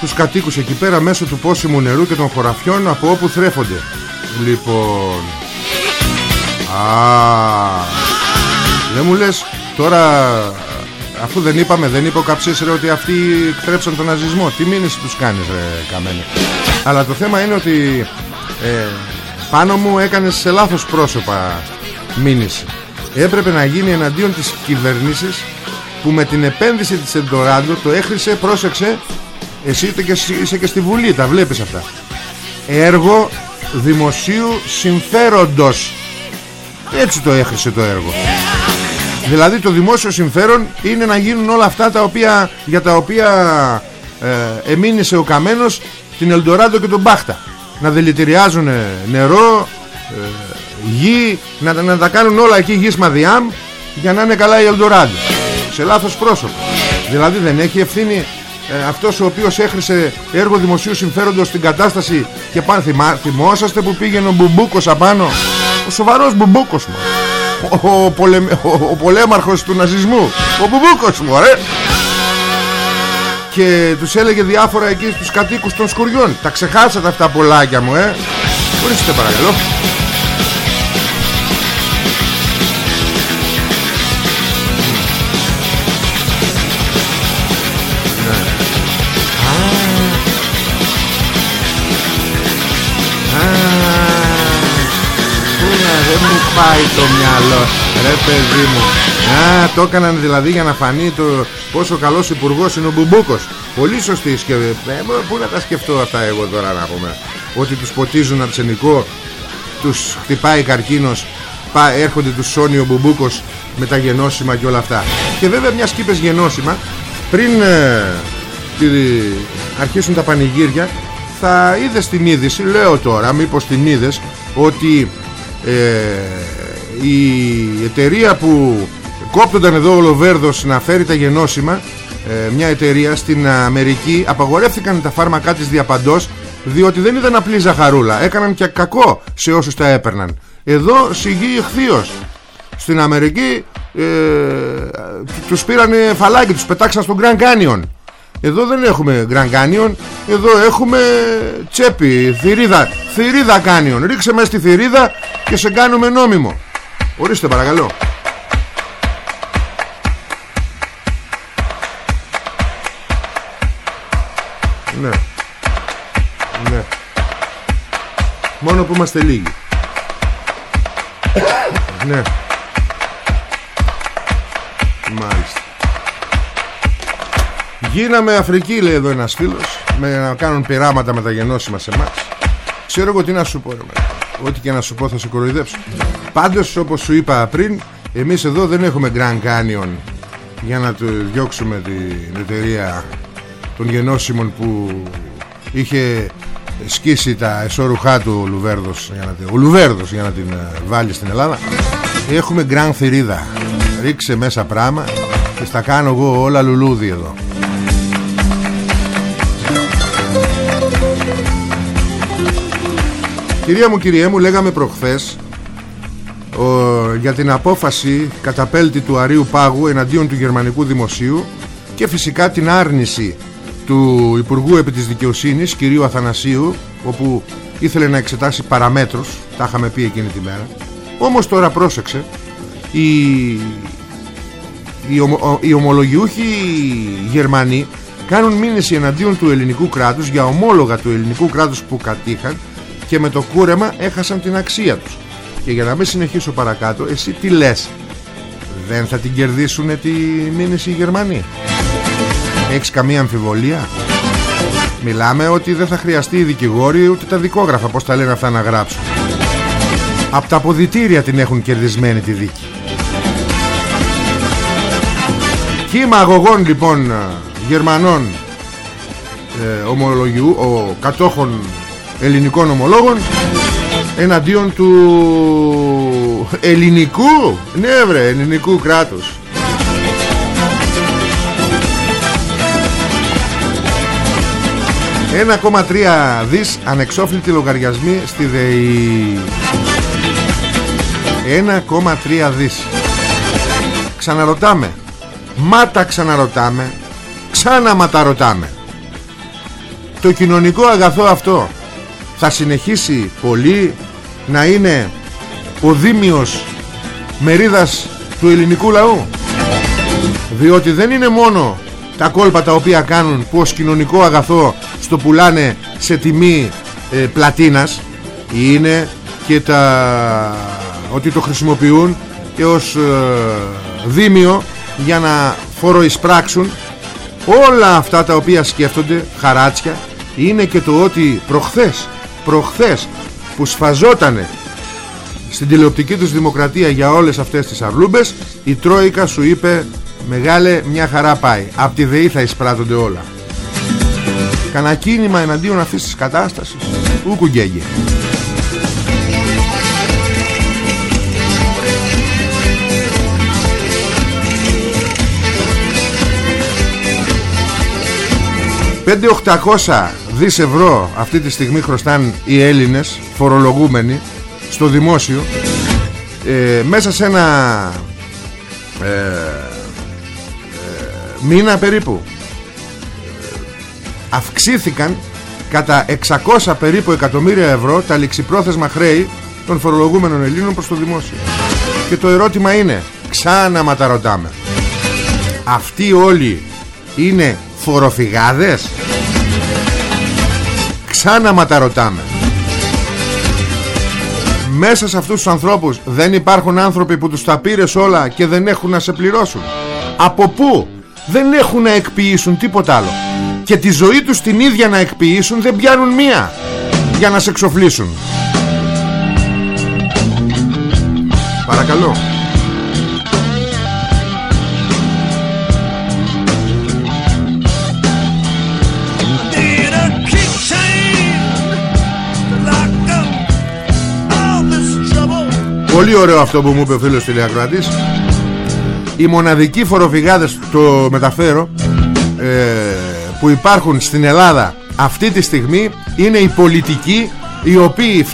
[SPEAKER 1] τους κατοίκους εκεί πέρα μέσω του πόσιμου νερού και των χωραφιών από όπου θρέφονται. Λοιπόν. Α, δεν μου λες τώρα αφού δεν είπαμε δεν είπε ο Καψής ρε ότι αυτοί εκτρέψαν τον ναζισμό. Τι μήνυση τους κάνεις ρε Καμένη. Αλλά το θέμα είναι ότι ε, πάνω μου έκανες σε λάθος πρόσωπα μήνυση. Έπρεπε να γίνει εναντίον της κυβέρνησης που με την επένδυση της Εντοράντο το έχρισε, πρόσεξε εσύ είσαι και, είσαι και στη Βουλή τα βλέπεις αυτά. Έργο δημοσίου συμφέροντος. Έτσι το έχρισε το έργο Δηλαδή το δημόσιο συμφέρον είναι να γίνουν όλα αυτά τα οποία, για τα οποία ε, εμείνησε ο Καμένος την Ελντοράντο και τον Μπάχτα. Να δηλητηριάζουν νερό ε, γη να, να τα κάνουν όλα εκεί γης Μαδιάμ για να είναι καλά η Ελντοράντο. Σε λάθος πρόσωπο. Δηλαδή δεν έχει ευθύνη ε, αυτός ο οποίος έχρισε έργο δημοσίου συμφέροντος στην κατάσταση και πάνε θυμά, θυμόσαστε που πήγαινε ο Μπουμπούκος απάνω; Ο σοβαρός Μπουμπούκος μου ο, ο, πολε, ο, ο πολέμαρχος του ναζισμού ο Μπουμπούκος μου ρε και τους έλεγε διάφορα εκεί στους κατοίκους των σκουριών. Τα ξεχάσατε αυτά πολλάκια μου ε. Ορίστε παρακαλώ πάει το μυαλό. Ρε παιδί μου. Α, το έκαναν δηλαδή για να φανεί το πόσο καλός υπουργός είναι ο Μπουμπούκος. Πολύ σωστή σκευή ε, Πού να τα σκεφτώ αυτά εγώ τώρα να πούμε. Ότι τους ποτίζουν αρσενικό Τους χτυπάει καρκίνος πά, Έρχονται τους σώνει ο Μπουμπούκος Με τα γενώσιμα και όλα αυτά. Και βέβαια μιας σκήπες γενώσιμα Πριν ε, τη- αρχίσουν τα πανηγύρια θα είδες την είδηση λέω τώρα μήπως την είδες ότι ε, η εταιρεία που κόπτονταν εδώ ο Λοβέρδος να φέρει τα γενώσιμα ε, μια εταιρεία στην Αμερική απαγορεύτηκαν τα φάρμακά της διαπαντός διότι δεν ήταν απλή ζαχαρούλα. Έκαναν και κακό σε όσους τα έπαιρναν. Εδώ σιγή ηχθείως στην Αμερική ε, τους πήρανε φαλάκι τους πετάξαν στον Grand Canyon εδώ δεν έχουμε Grand Canyon Εδώ έχουμε τσέπη Θηρίδα, θηρίδα Canyon. Ρίξε μέσα στη θηρίδα και σε κάνουμε νόμιμο. Ορίστε παρακαλώ. Ναι. Ναι. Μόνο που είμαστε λίγοι. Ναι. Μάλιστα Γίναμε Αφρική λέει εδώ ένας φίλος με να κάνουν πειράματα με τα γενώσιμα σε εμάς. Ξέρω εγώ τι να σου πω ρε, μάνα. Ό,τι και να σου πω θα σε κοροϊδέψω. Πάντως όπως σου είπα πριν Εμείς εδώ δεν έχουμε Grand Canyon Για να του διώξουμε την εταιρεία Των γενώσιμων που Είχε σκίσει τα εσώρουχά του ο Λουβέρδος για να, τη- Ο Λουβέρδος για να την ε, βάλει στην Ελλάδα. Έχουμε Grand Θηρίδα. Ρίξε μέσα πράγμα Και στα κάνω εγώ όλα λουλούδι εδώ Κυρία μου, κυριέ μου, λέγαμε προχθές ο, για την απόφαση καταπέλτη του Αρίου Πάγου εναντίον του Γερμανικού Δημοσίου και φυσικά την άρνηση του Υπουργού επί της Δικαιοσύνης, κυρίου Αθανασίου, όπου ήθελε να εξετάσει παραμέτρους, τα είχαμε πει εκείνη τη μέρα. Όμως τώρα πρόσεξε, οι, οι, ομο- ο- οι ομολογιούχοι Γερμανοί κάνουν μήνυση εναντίον του ελληνικού κράτους για ομόλογα του ελληνικού κράτους που κατήχαν και με το κούρεμα έχασαν την αξία τους. Και για να μην συνεχίσω παρακάτω, εσύ τι λες, δεν θα την κερδίσουν τη μήνυση οι Γερμανοί; Έχεις καμία αμφιβολία; Μιλάμε ότι δεν θα χρειαστεί οι δικηγόροι ούτε τα δικόγραφα, πώς τα λένε αυτά να γράψουν. Από τα αποδητήρια την έχουν κερδισμένη τη δίκη. Κύμα αγωγών λοιπόν ε, Γερμανών ε, ομολογιού, ο κατόχων ελληνικών ομολόγων εναντίον του ελληνικού, ναι βρε, ελληνικού κράτους. ...1,3 δις ανεξόφλητοι λογαριασμοί στη ΔΕΗ. 1,3 δις. Ξαναρωτάμε. Μα τα ξαναρωτάμε. Ξανά μα τα ρωτάμε. Το κοινωνικό αγαθό αυτό θα συνεχίσει πολύ να είναι ο δίμιος μερίδας του ελληνικού λαού. Διότι δεν είναι μόνο τα κόλπα τα οποία κάνουν που ως κοινωνικό αγαθό στο πουλάνε σε τιμή ε, πλατίνας είναι και τα ότι το χρησιμοποιούν και ως ε, δίμιο για να φοροεισπράξουν όλα αυτά τα οποία σκέφτονται χαράτσια είναι και το ότι προχθές προχθές που σφαζότανε στην τηλεοπτική τους δημοκρατία για όλες αυτές τις αρλούμπες η Τρόικα σου είπε μεγάλε μια χαρά πάει. Απ' τη ΔΕΗ θα εισπράττονται όλα Κανα κίνημα εναντίον αυτής της κατάστασης. Ούκου γκέγε Πέντε 800 δις ευρώ αυτή τη στιγμή χρωστάν οι Έλληνες φορολογούμενοι στο δημόσιο ε, μέσα σε ένα ε, ε, μήνα περίπου αυξήθηκαν κατά 600 περίπου εκατομμύρια ευρώ τα ληξιπρόθεσμα χρέη των φορολογούμενων Ελλήνων προς το δημόσιο. Και το ερώτημα είναι, ξανά μα τα ρωτάμε, αυτοί όλοι είναι φοροφυγάδες; Ξανά μα τα ρωτάμε. Μέσα σε αυτούς τους ανθρώπους δεν υπάρχουν άνθρωποι που τους τα πήρες όλα και δεν έχουν να σε πληρώσουν. Από πού; Δεν έχουν να εκποιήσουν τίποτα άλλο και τη ζωή τους την ίδια να εκποιήσουν δεν πιάνουν μία για να σε εξοφλήσουν παρακαλώ Πολύ ωραίο αυτό που μου είπε ο φίλος τηλεακροατής. Οι μοναδικοί φοροφυγάδες Το μεταφέρω ε, που υπάρχουν στην Ελλάδα αυτή τη στιγμή είναι οι πολιτικοί οι οποίοι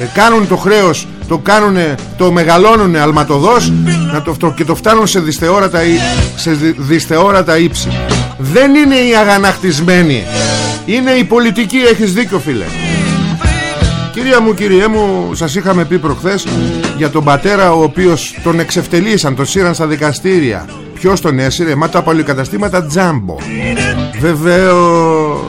[SPEAKER 1] ε, κάνουν το χρέος το κάνουν, το μεγαλώνουν αλματοδός να το, και το φτάνουν σε δυσθεώρατα, σε δυσθεώρατα ύψη. Δεν είναι οι αγανακτισμένοι. Είναι οι πολιτικοί έχεις δίκιο φίλε Κυρία μου, κυριέ μου, σας είχαμε πει προχθές για τον πατέρα ο οποίος τον εξευτελίσαν, τον σύραν στα δικαστήρια. Ποιος τον έσυρε Μα τα πολυκαταστήματα τζάμπο. Βεβαίως.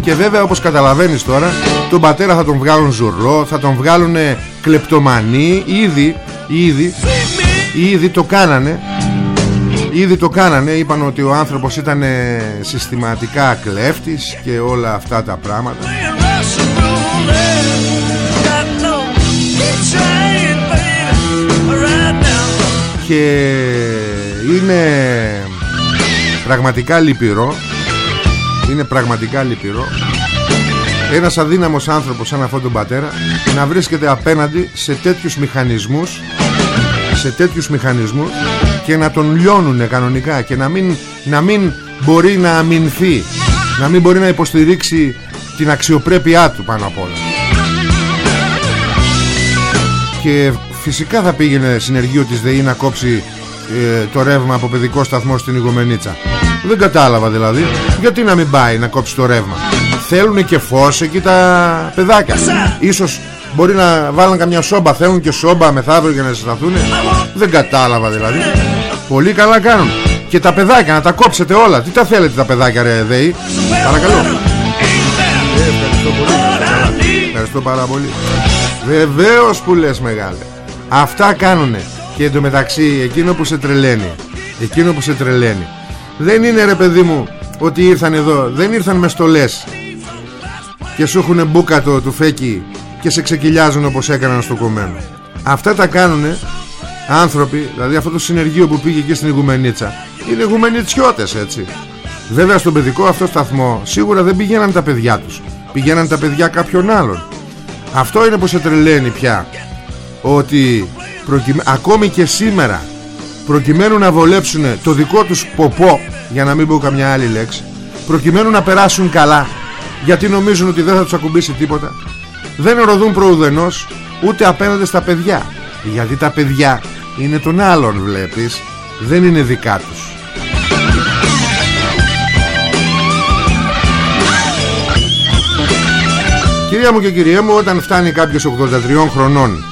[SPEAKER 1] Και βέβαια όπως καταλαβαίνεις τώρα Τον πατέρα θα τον βγάλουν ζουρλό Θα τον βγάλουν κλεπτομανή. Ήδη Ήδη Ήδη το κάνανε Ήδη το κάνανε Είπαν ότι ο άνθρωπος ήταν συστηματικά κλέφτης Και όλα αυτά τα πράγματα. Και είναι πραγματικά λυπηρό είναι πραγματικά λυπηρό ένας αδύναμος άνθρωπος σαν αυτόν τον πατέρα να βρίσκεται απέναντι σε τέτοιους μηχανισμούς σε τέτοιους μηχανισμούς και να τον λιώνουνε κανονικά και να μην, να μην μπορεί να αμυνθεί να μην μπορεί να υποστηρίξει την αξιοπρέπειά του πάνω απ' όλα. Και φυσικά θα πήγαινε συνεργείο της ΔΕΗ να κόψει ε, το ρεύμα από παιδικό σταθμό στην Ιγομενίτσα δεν κατάλαβα δηλαδή γιατί να μην πάει να κόψει το ρεύμα. Θέλουν και φως εκεί τα παιδάκια. Ίσως μπορεί να βάλουν καμιά σόμπα θέλουν και σόμπα μεθαύριο για να συσταθούν δεν κατάλαβα δηλαδή πολύ καλά κάνουν. Και τα παιδάκια να τα κόψετε όλα. Τι τα θέλετε τα παιδάκια ρε ΔΕΗ παρακαλώ. Ε, ευχαριστώ πολύ ευχαριστώ πάρα πολύ. Βεβαίως που λες μεγάλε. Αυτά κάνουνε. Και εντωμεταξύ εκείνο που σε τρελαίνει Εκείνο που σε τρελαίνει. Δεν είναι ρε παιδί μου Ότι ήρθαν εδώ. Δεν ήρθαν μες στολές Και σου έχουν μπούκα το του φέκι Και σε ξεκυλιάζουν όπως έκαναν στο κομμένο. Αυτά τα κάνουνε Άνθρωποι Δηλαδή αυτό το συνεργείο που πήγε εκεί στην Ιγουμενίτσα Είναι Ιγουμενιτσιώτες έτσι. Βέβαια στον παιδικό αυτό σταθμό Σίγουρα δεν πηγαίναν τα παιδιά τους. Πηγαίναν τα παιδιά κάποιων άλλων. Αυτό είναι που σε τρελαίνει πια ότι ακόμη και σήμερα προκειμένου να βολέψουν το δικό τους ποπό για να μην πω καμιά άλλη λέξη προκειμένου να περάσουν καλά γιατί νομίζουν ότι δεν θα τους ακουμπήσει τίποτα δεν οροδούν προουδενός ούτε απέναντι στα παιδιά. Γιατί τα παιδιά είναι των άλλων βλέπεις. Δεν είναι δικά τους. Κυρία μου και κυρία μου όταν φτάνει κάποιος 83 χρονών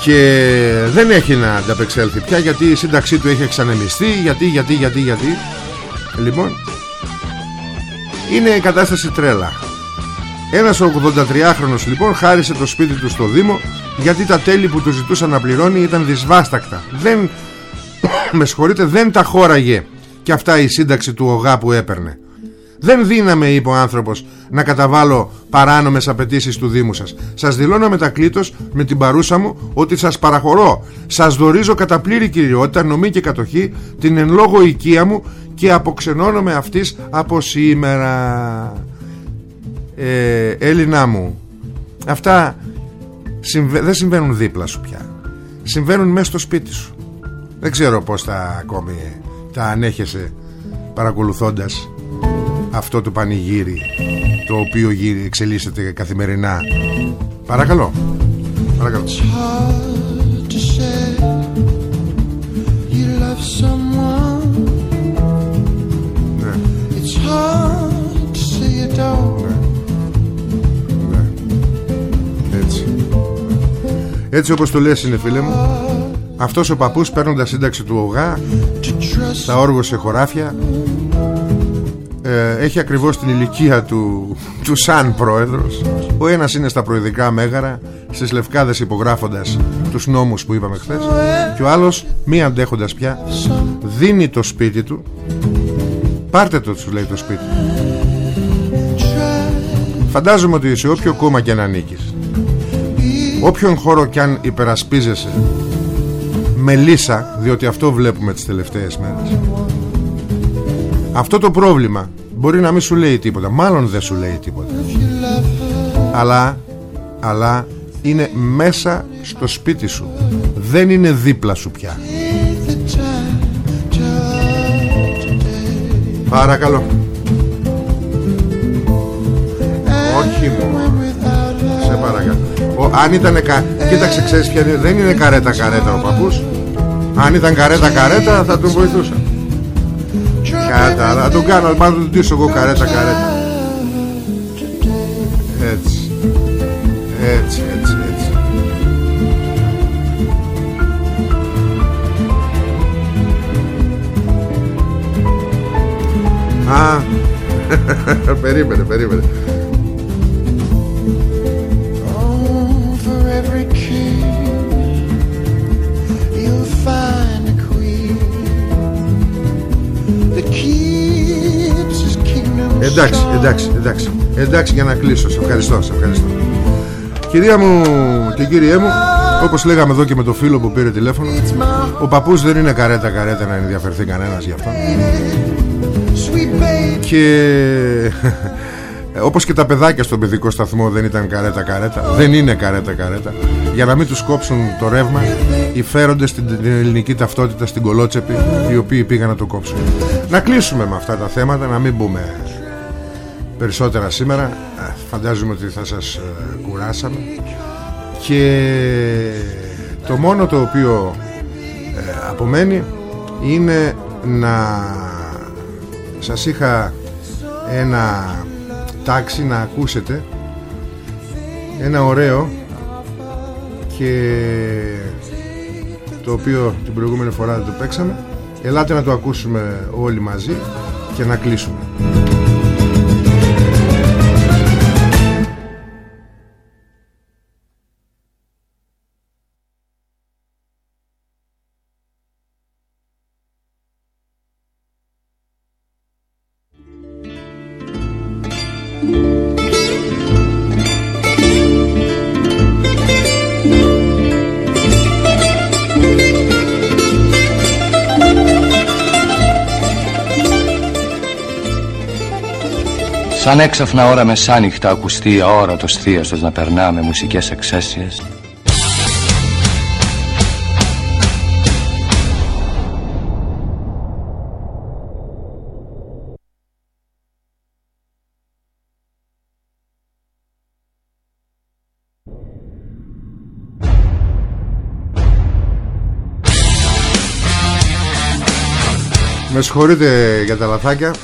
[SPEAKER 1] και δεν έχει να ανταπεξέλθει πια γιατί η σύνταξή του έχει εξανεμιστεί γιατί, γιατί, γιατί, γιατί λοιπόν είναι η κατάσταση τρέλα ένας 83χρονος λοιπόν χάρισε το σπίτι του στο Δήμο γιατί τα τέλη που του ζητούσαν να πληρώνει ήταν δυσβάστακτα. Δεν, με συγχωρείτε δεν τα χώραγε. Και αυτά η σύνταξη του ΟΓΑ που έπαιρνε. Δεν δύναμε είπε ο άνθρωπος να καταβάλω παράνομες απαιτήσεις του Δήμου σας. Σας δηλώνω μετακλήτως με την παρούσα μου ότι σας παραχωρώ. Σας δορίζω κατά πλήρη κυριότητα νομή και κατοχή την εν λόγω οικία μου και αποξενώνομαι αυτής από σήμερα ε, Έλληνά μου Αυτά συμβα... δεν συμβαίνουν δίπλα σου πια. Συμβαίνουν μέσα στο σπίτι σου. Δεν ξέρω πως θα ακόμη τα ανέχεσαι παρακολουθώντας αυτό το πανηγύρι το οποίο γύρι- εξελίσσεται καθημερινά. Παρακαλώ. Παρακαλώ.
[SPEAKER 5] Hard
[SPEAKER 1] έτσι όπως το λες είναι φίλε μου. Αυτός ο παππούς παίρνοντας σύνταξη του ΟΓΑ
[SPEAKER 5] To trust
[SPEAKER 1] στα όργωσε χωράφια ε, έχει ακριβώς την ηλικία του, του σαν πρόεδρος. Ο ένας είναι στα προεδρικά μέγαρα στις λευκάδες υπογράφοντας τους νόμους που είπαμε χθες. Και ο άλλος μη αντέχοντας πια δίνει το σπίτι του. Πάρτε το σου λέει το σπίτι. Φαντάζομαι ότι σε όποιο κόμμα και αν ανήκεις όποιον χώρο και αν υπερασπίζεσαι με λύσα διότι αυτό βλέπουμε τις τελευταίες μέρες. Αυτό το πρόβλημα μπορεί να μην σου λέει τίποτα μάλλον δεν σου λέει τίποτα. Αλλά αλλά είναι μέσα στο σπίτι σου δεν είναι δίπλα σου πια. Παρακαλώ. Όχι μου σε παρακαλώ ο, αν ήταν κα... κοίταξε ξέρεις ποια είναι δεν είναι καρέτα καρέτα ο παππούς. Αν ήταν καρέτα καρέτα θα τον βοηθούσα. Κατά, θα τον κάνω, θα τον ντύσω εγώ καρέτα καρέτα. Έτσι. Έτσι, έτσι, έτσι. Α, περίμενε, περίμενε Εντάξει,
[SPEAKER 5] strong.
[SPEAKER 1] εντάξει, εντάξει. Εντάξει για να κλείσω, σε ευχαριστώ, σε ευχαριστώ. Κυρία μου και κύριέ μου Όπως λέγαμε εδώ και με το φίλο που πήρε τηλέφωνο Ο παππούς δεν είναι καρέτα καρέτα να ενδιαφερθεί κανένας γι' αυτό.
[SPEAKER 5] Sweet babe,
[SPEAKER 1] Και όπως και τα παιδάκια στον παιδικό σταθμό δεν ήταν καρέτα καρέτα Δεν είναι καρέτα καρέτα Για να μην τους κόψουν το ρεύμα Οι φέροντες την την ελληνική ταυτότητα στην κολότσεπη Οι οποίοι πήγαν να το κόψουν. Να κλείσουμε με αυτά τα θέματα Να μην μπούμε περισσότερα σήμερα. Α, Φαντάζομαι ότι θα σας ε, κουράσαμε. Και το μόνο το οποίο ε, απομένει Είναι να σας είχα ένα τάξη να ακούσετε. Ένα ωραίο και το οποίο την προηγούμενη φορά δεν το παίξαμε. Ελάτε να το ακούσουμε όλοι μαζί και να κλείσουμε
[SPEAKER 7] Σαν έξαφνα ώρα μεσάνυχτα ακουστεί αόρατος θείαστος να περνά με μουσικές εξαίσιες.
[SPEAKER 1] Με συγχωρείτε για τα λαθάκια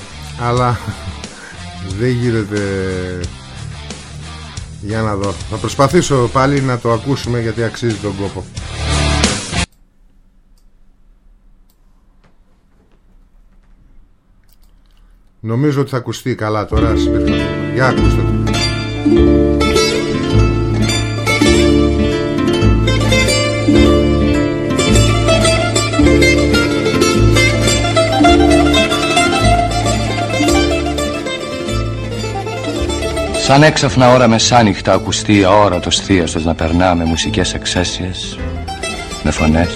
[SPEAKER 1] αλλά δεν γίνεται. Για να δω. Θα προσπαθήσω πάλι να το ακούσουμε γιατί αξίζει τον κόπο. Νομίζω ότι θα ακουστεί καλά τώρα συμπεριφέρον. Για ακούστε το
[SPEAKER 7] Σαν έξαφνα ώρα μεσάνυχτα ακουστεί αόρατος θείαστος να περνά με μουσικές εξαίσιες, με φωνές.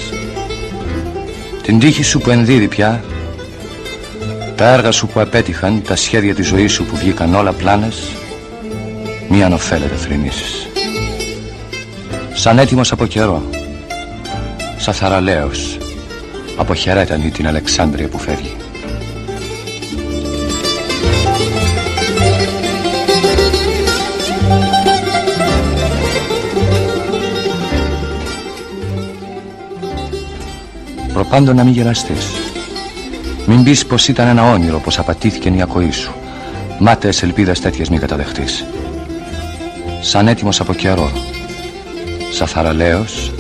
[SPEAKER 7] Την τύχη σου που ενδίδει πια, τα έργα σου που απέτυχαν, τα σχέδια της ζωής σου που βγήκαν όλα πλάνες, μη ανοφέλετε θρηνήσεις. Σαν έτοιμος από καιρό, σαν θαραλέος, αποχαιρέτανη την Αλεξάνδρεια που φεύγει. Προπάντων να μην γελαστείς. Μην πεις πως ήταν ένα όνειρο Πως απατήθηκε η ακοή σου. Μάταιες ελπίδες τέτοιες μη καταδεχτείς. Σαν έτοιμος από καιρό. Σαν θαραλέος.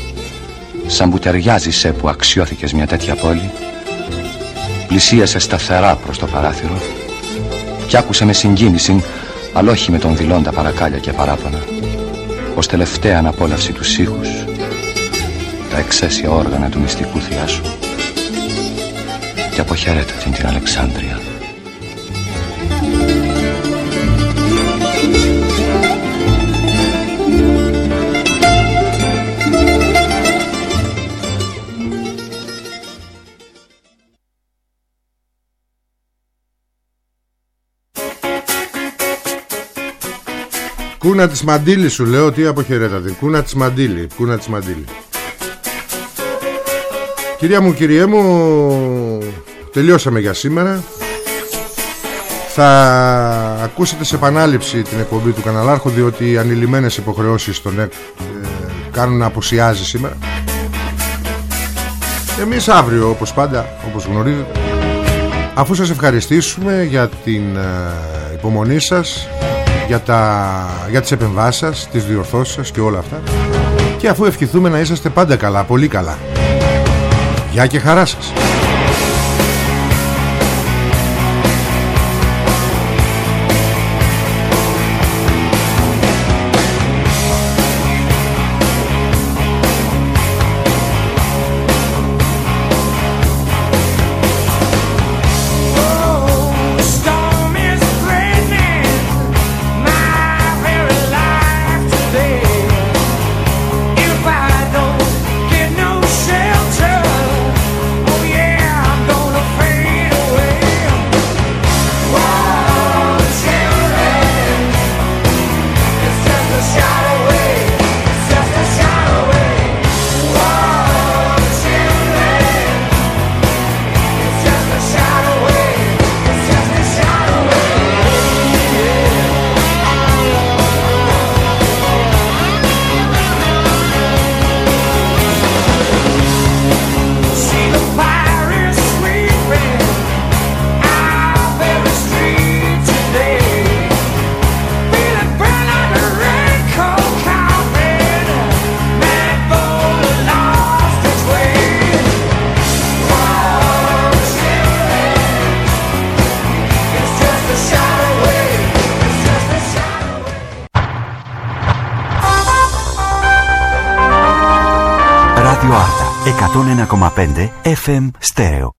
[SPEAKER 7] Σαν που ταιριάζεσαι που αξιώθηκες μια τέτοια πόλη. Πλησίασε σταθερά προς το παράθυρο. Κι άκουσε με συγκίνηση Αλλά όχι με τον δηλώντα παρακάλια και παράπονα. Ως τελευταία αναπόλαυση τους ήχους. Τα εξαίσια όργανα του μυστικού θεάσου και αποχαιρέτα την την Αλεξάνδρεια.
[SPEAKER 4] Κούνα της μαντήλη σου λέω τι αποχαιρέτατε Κούνα της μαντήλη Κούνα της μαντήλη Κυρία μου, κυριέ μου Τελειώσαμε για σήμερα. Θα ακούσετε σε επανάληψη την εκπομπή του καναλάρχου Διότι οι ανηλυμένες υποχρεώσεις των ΕΚ ε, Κάνουν να αποσιάζει σήμερα. Εμείς αύριο όπως πάντα Όπως γνωρίζετε Αφού σας ευχαριστήσουμε για την ε, υπομονή σας για, τα, για τις επεμβάσεις σας Τις διορθώσεις σας και όλα αυτά Και αφού ευχηθούμε να είσαστε πάντα καλά Πολύ καλά. Γεια και χαρά σας
[SPEAKER 8] FM Στέρεο